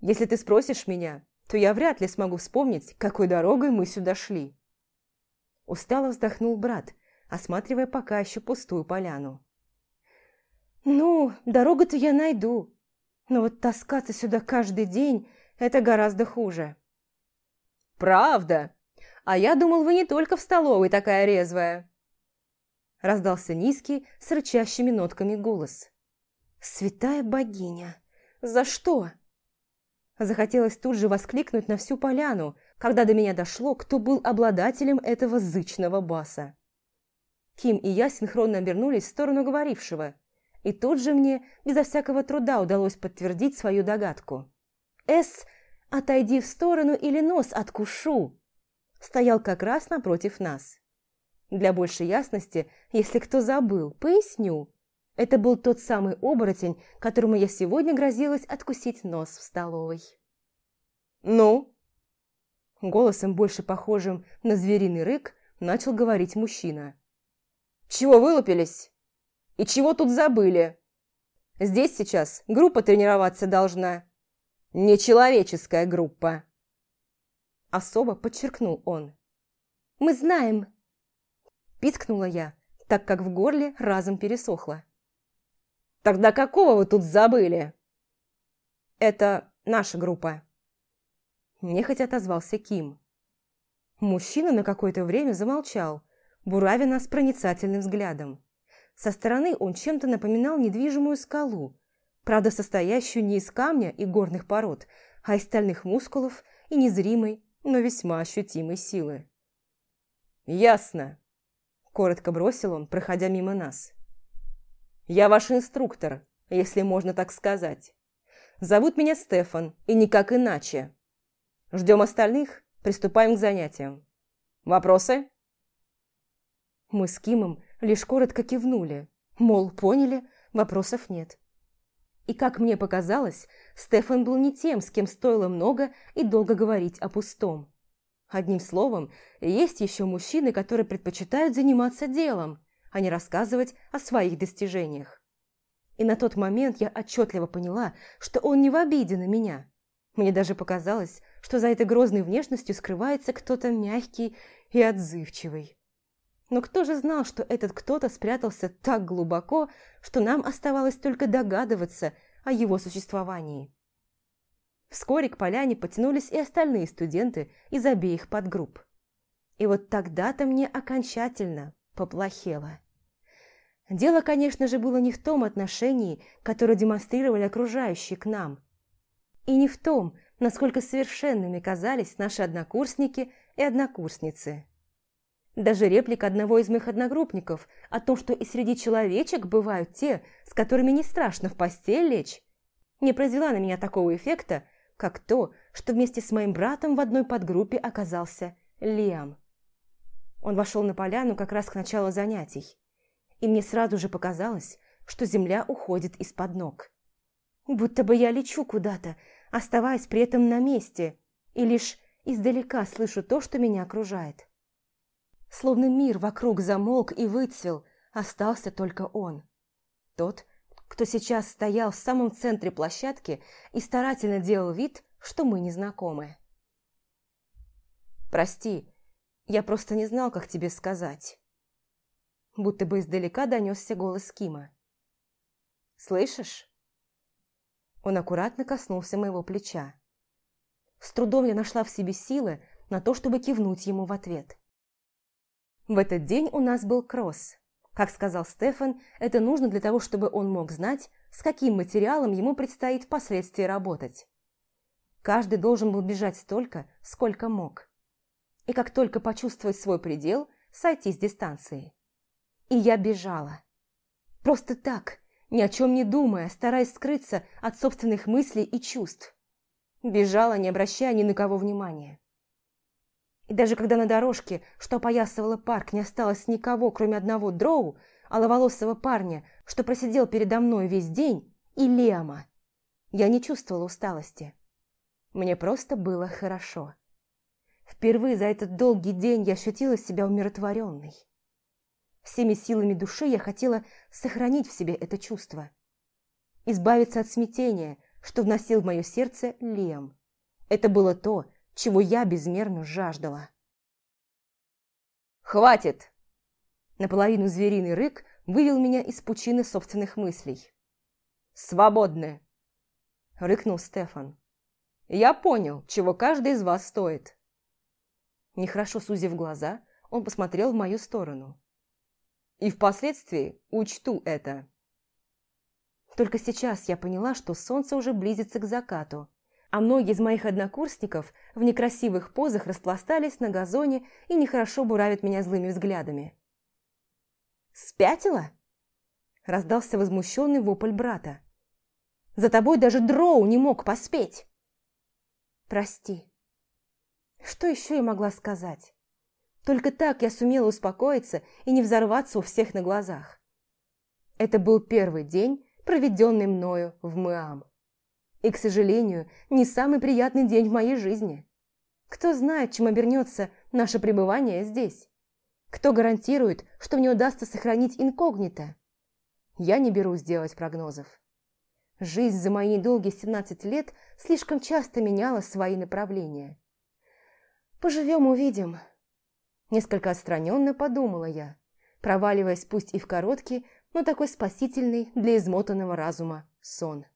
Если ты спросишь меня, то я вряд ли смогу вспомнить, какой дорогой мы сюда шли. Устало вздохнул брат, осматривая пока еще пустую поляну. «Ну, дорогу-то я найду, но вот таскаться сюда каждый день – это гораздо хуже». «Правда? А я думал, вы не только в столовой такая резвая». Раздался низкий, с рычащими нотками голос. «Святая богиня! За что?» Захотелось тут же воскликнуть на всю поляну, когда до меня дошло, кто был обладателем этого зычного баса. Ким и я синхронно обернулись в сторону говорившего, и тут же мне безо всякого труда удалось подтвердить свою догадку. «Эс, отойди в сторону или нос откушу!» стоял как раз напротив нас. Для большей ясности, если кто забыл, поясню. Это был тот самый оборотень, которому я сегодня грозилась откусить нос в столовой. «Ну?» Голосом, больше похожим на звериный рык, начал говорить мужчина. «Чего вылупились? И чего тут забыли? Здесь сейчас группа тренироваться должна. Нечеловеческая группа!» Особо подчеркнул он. «Мы знаем!» Пискнула я, так как в горле разом пересохло. «Тогда какого вы тут забыли?» «Это наша группа», Нехотя отозвался Ким. Мужчина на какое-то время замолчал, буравя нас проницательным взглядом. Со стороны он чем-то напоминал недвижимую скалу, правда состоящую не из камня и горных пород, а из стальных мускулов и незримой, но весьма ощутимой силы. «Ясно», – коротко бросил он, проходя мимо нас. «Я ваш инструктор, если можно так сказать. Зовут меня Стефан, и никак иначе. Ждем остальных, приступаем к занятиям. Вопросы?» Мы с Кимом лишь коротко кивнули, мол, поняли, вопросов нет. И как мне показалось, Стефан был не тем, с кем стоило много и долго говорить о пустом. Одним словом, есть еще мужчины, которые предпочитают заниматься делом, а не рассказывать о своих достижениях. И на тот момент я отчетливо поняла, что он не в обиде на меня. Мне даже показалось, что за этой грозной внешностью скрывается кто-то мягкий и отзывчивый. Но кто же знал, что этот кто-то спрятался так глубоко, что нам оставалось только догадываться о его существовании? Вскоре к поляне потянулись и остальные студенты из обеих подгрупп. И вот тогда-то мне окончательно поплохело. Дело, конечно же, было не в том отношении, которое демонстрировали окружающие к нам, и не в том, насколько совершенными казались наши однокурсники и однокурсницы. Даже реплика одного из моих одногруппников о том, что и среди человечек бывают те, с которыми не страшно в постель лечь, не произвела на меня такого эффекта, как то, что вместе с моим братом в одной подгруппе оказался Лиам. Он вошел на поляну как раз к началу занятий, и мне сразу же показалось, что земля уходит из-под ног. Будто бы я лечу куда-то, оставаясь при этом на месте, и лишь издалека слышу то, что меня окружает. Словно мир вокруг замолк и выцвел, остался только он. Тот, кто сейчас стоял в самом центре площадки и старательно делал вид, что мы не знакомы. «Прости, я просто не знал, как тебе сказать». Будто бы издалека донесся голос Кима. «Слышишь?» Он аккуратно коснулся моего плеча. С трудом я нашла в себе силы на то, чтобы кивнуть ему в ответ. В этот день у нас был кросс. Как сказал Стефан, это нужно для того, чтобы он мог знать, с каким материалом ему предстоит впоследствии работать. Каждый должен был бежать столько, сколько мог. И как только почувствовать свой предел, сойти с дистанции. И я бежала. Просто так, ни о чем не думая, стараясь скрыться от собственных мыслей и чувств. Бежала, не обращая ни на кого внимания. И даже когда на дорожке, что опоясывала парк, не осталось никого, кроме одного дроу, аловолосого парня, что просидел передо мной весь день, и Лема, я не чувствовала усталости. Мне просто было хорошо. Впервые за этот долгий день я ощутила себя умиротворенной. Всеми силами души я хотела сохранить в себе это чувство. Избавиться от смятения, что вносил в мое сердце Лем. Это было то, чего я безмерно жаждала. «Хватит!» Наполовину звериный рык вывел меня из пучины собственных мыслей. «Свободны!» – рыкнул Стефан. «Я понял, чего каждый из вас стоит». Нехорошо сузив глаза, он посмотрел в мою сторону. «И впоследствии учту это». Только сейчас я поняла, что солнце уже близится к закату, а многие из моих однокурсников в некрасивых позах распластались на газоне и нехорошо буравят меня злыми взглядами. «Спятила?» – раздался возмущенный вопль брата. «За тобой даже дроу не мог поспеть!» «Прости». Что еще я могла сказать? Только так я сумела успокоиться и не взорваться у всех на глазах. Это был первый день, проведенный мною в Мэам. И, к сожалению, не самый приятный день в моей жизни. Кто знает, чем обернется наше пребывание здесь? Кто гарантирует, что мне удастся сохранить инкогнито? Я не берусь делать прогнозов. Жизнь за мои недолгие 17 лет слишком часто меняла свои направления. Поживем – увидим. Несколько отстраненно подумала я, проваливаясь пусть и в короткий, но такой спасительный для измотанного разума сон.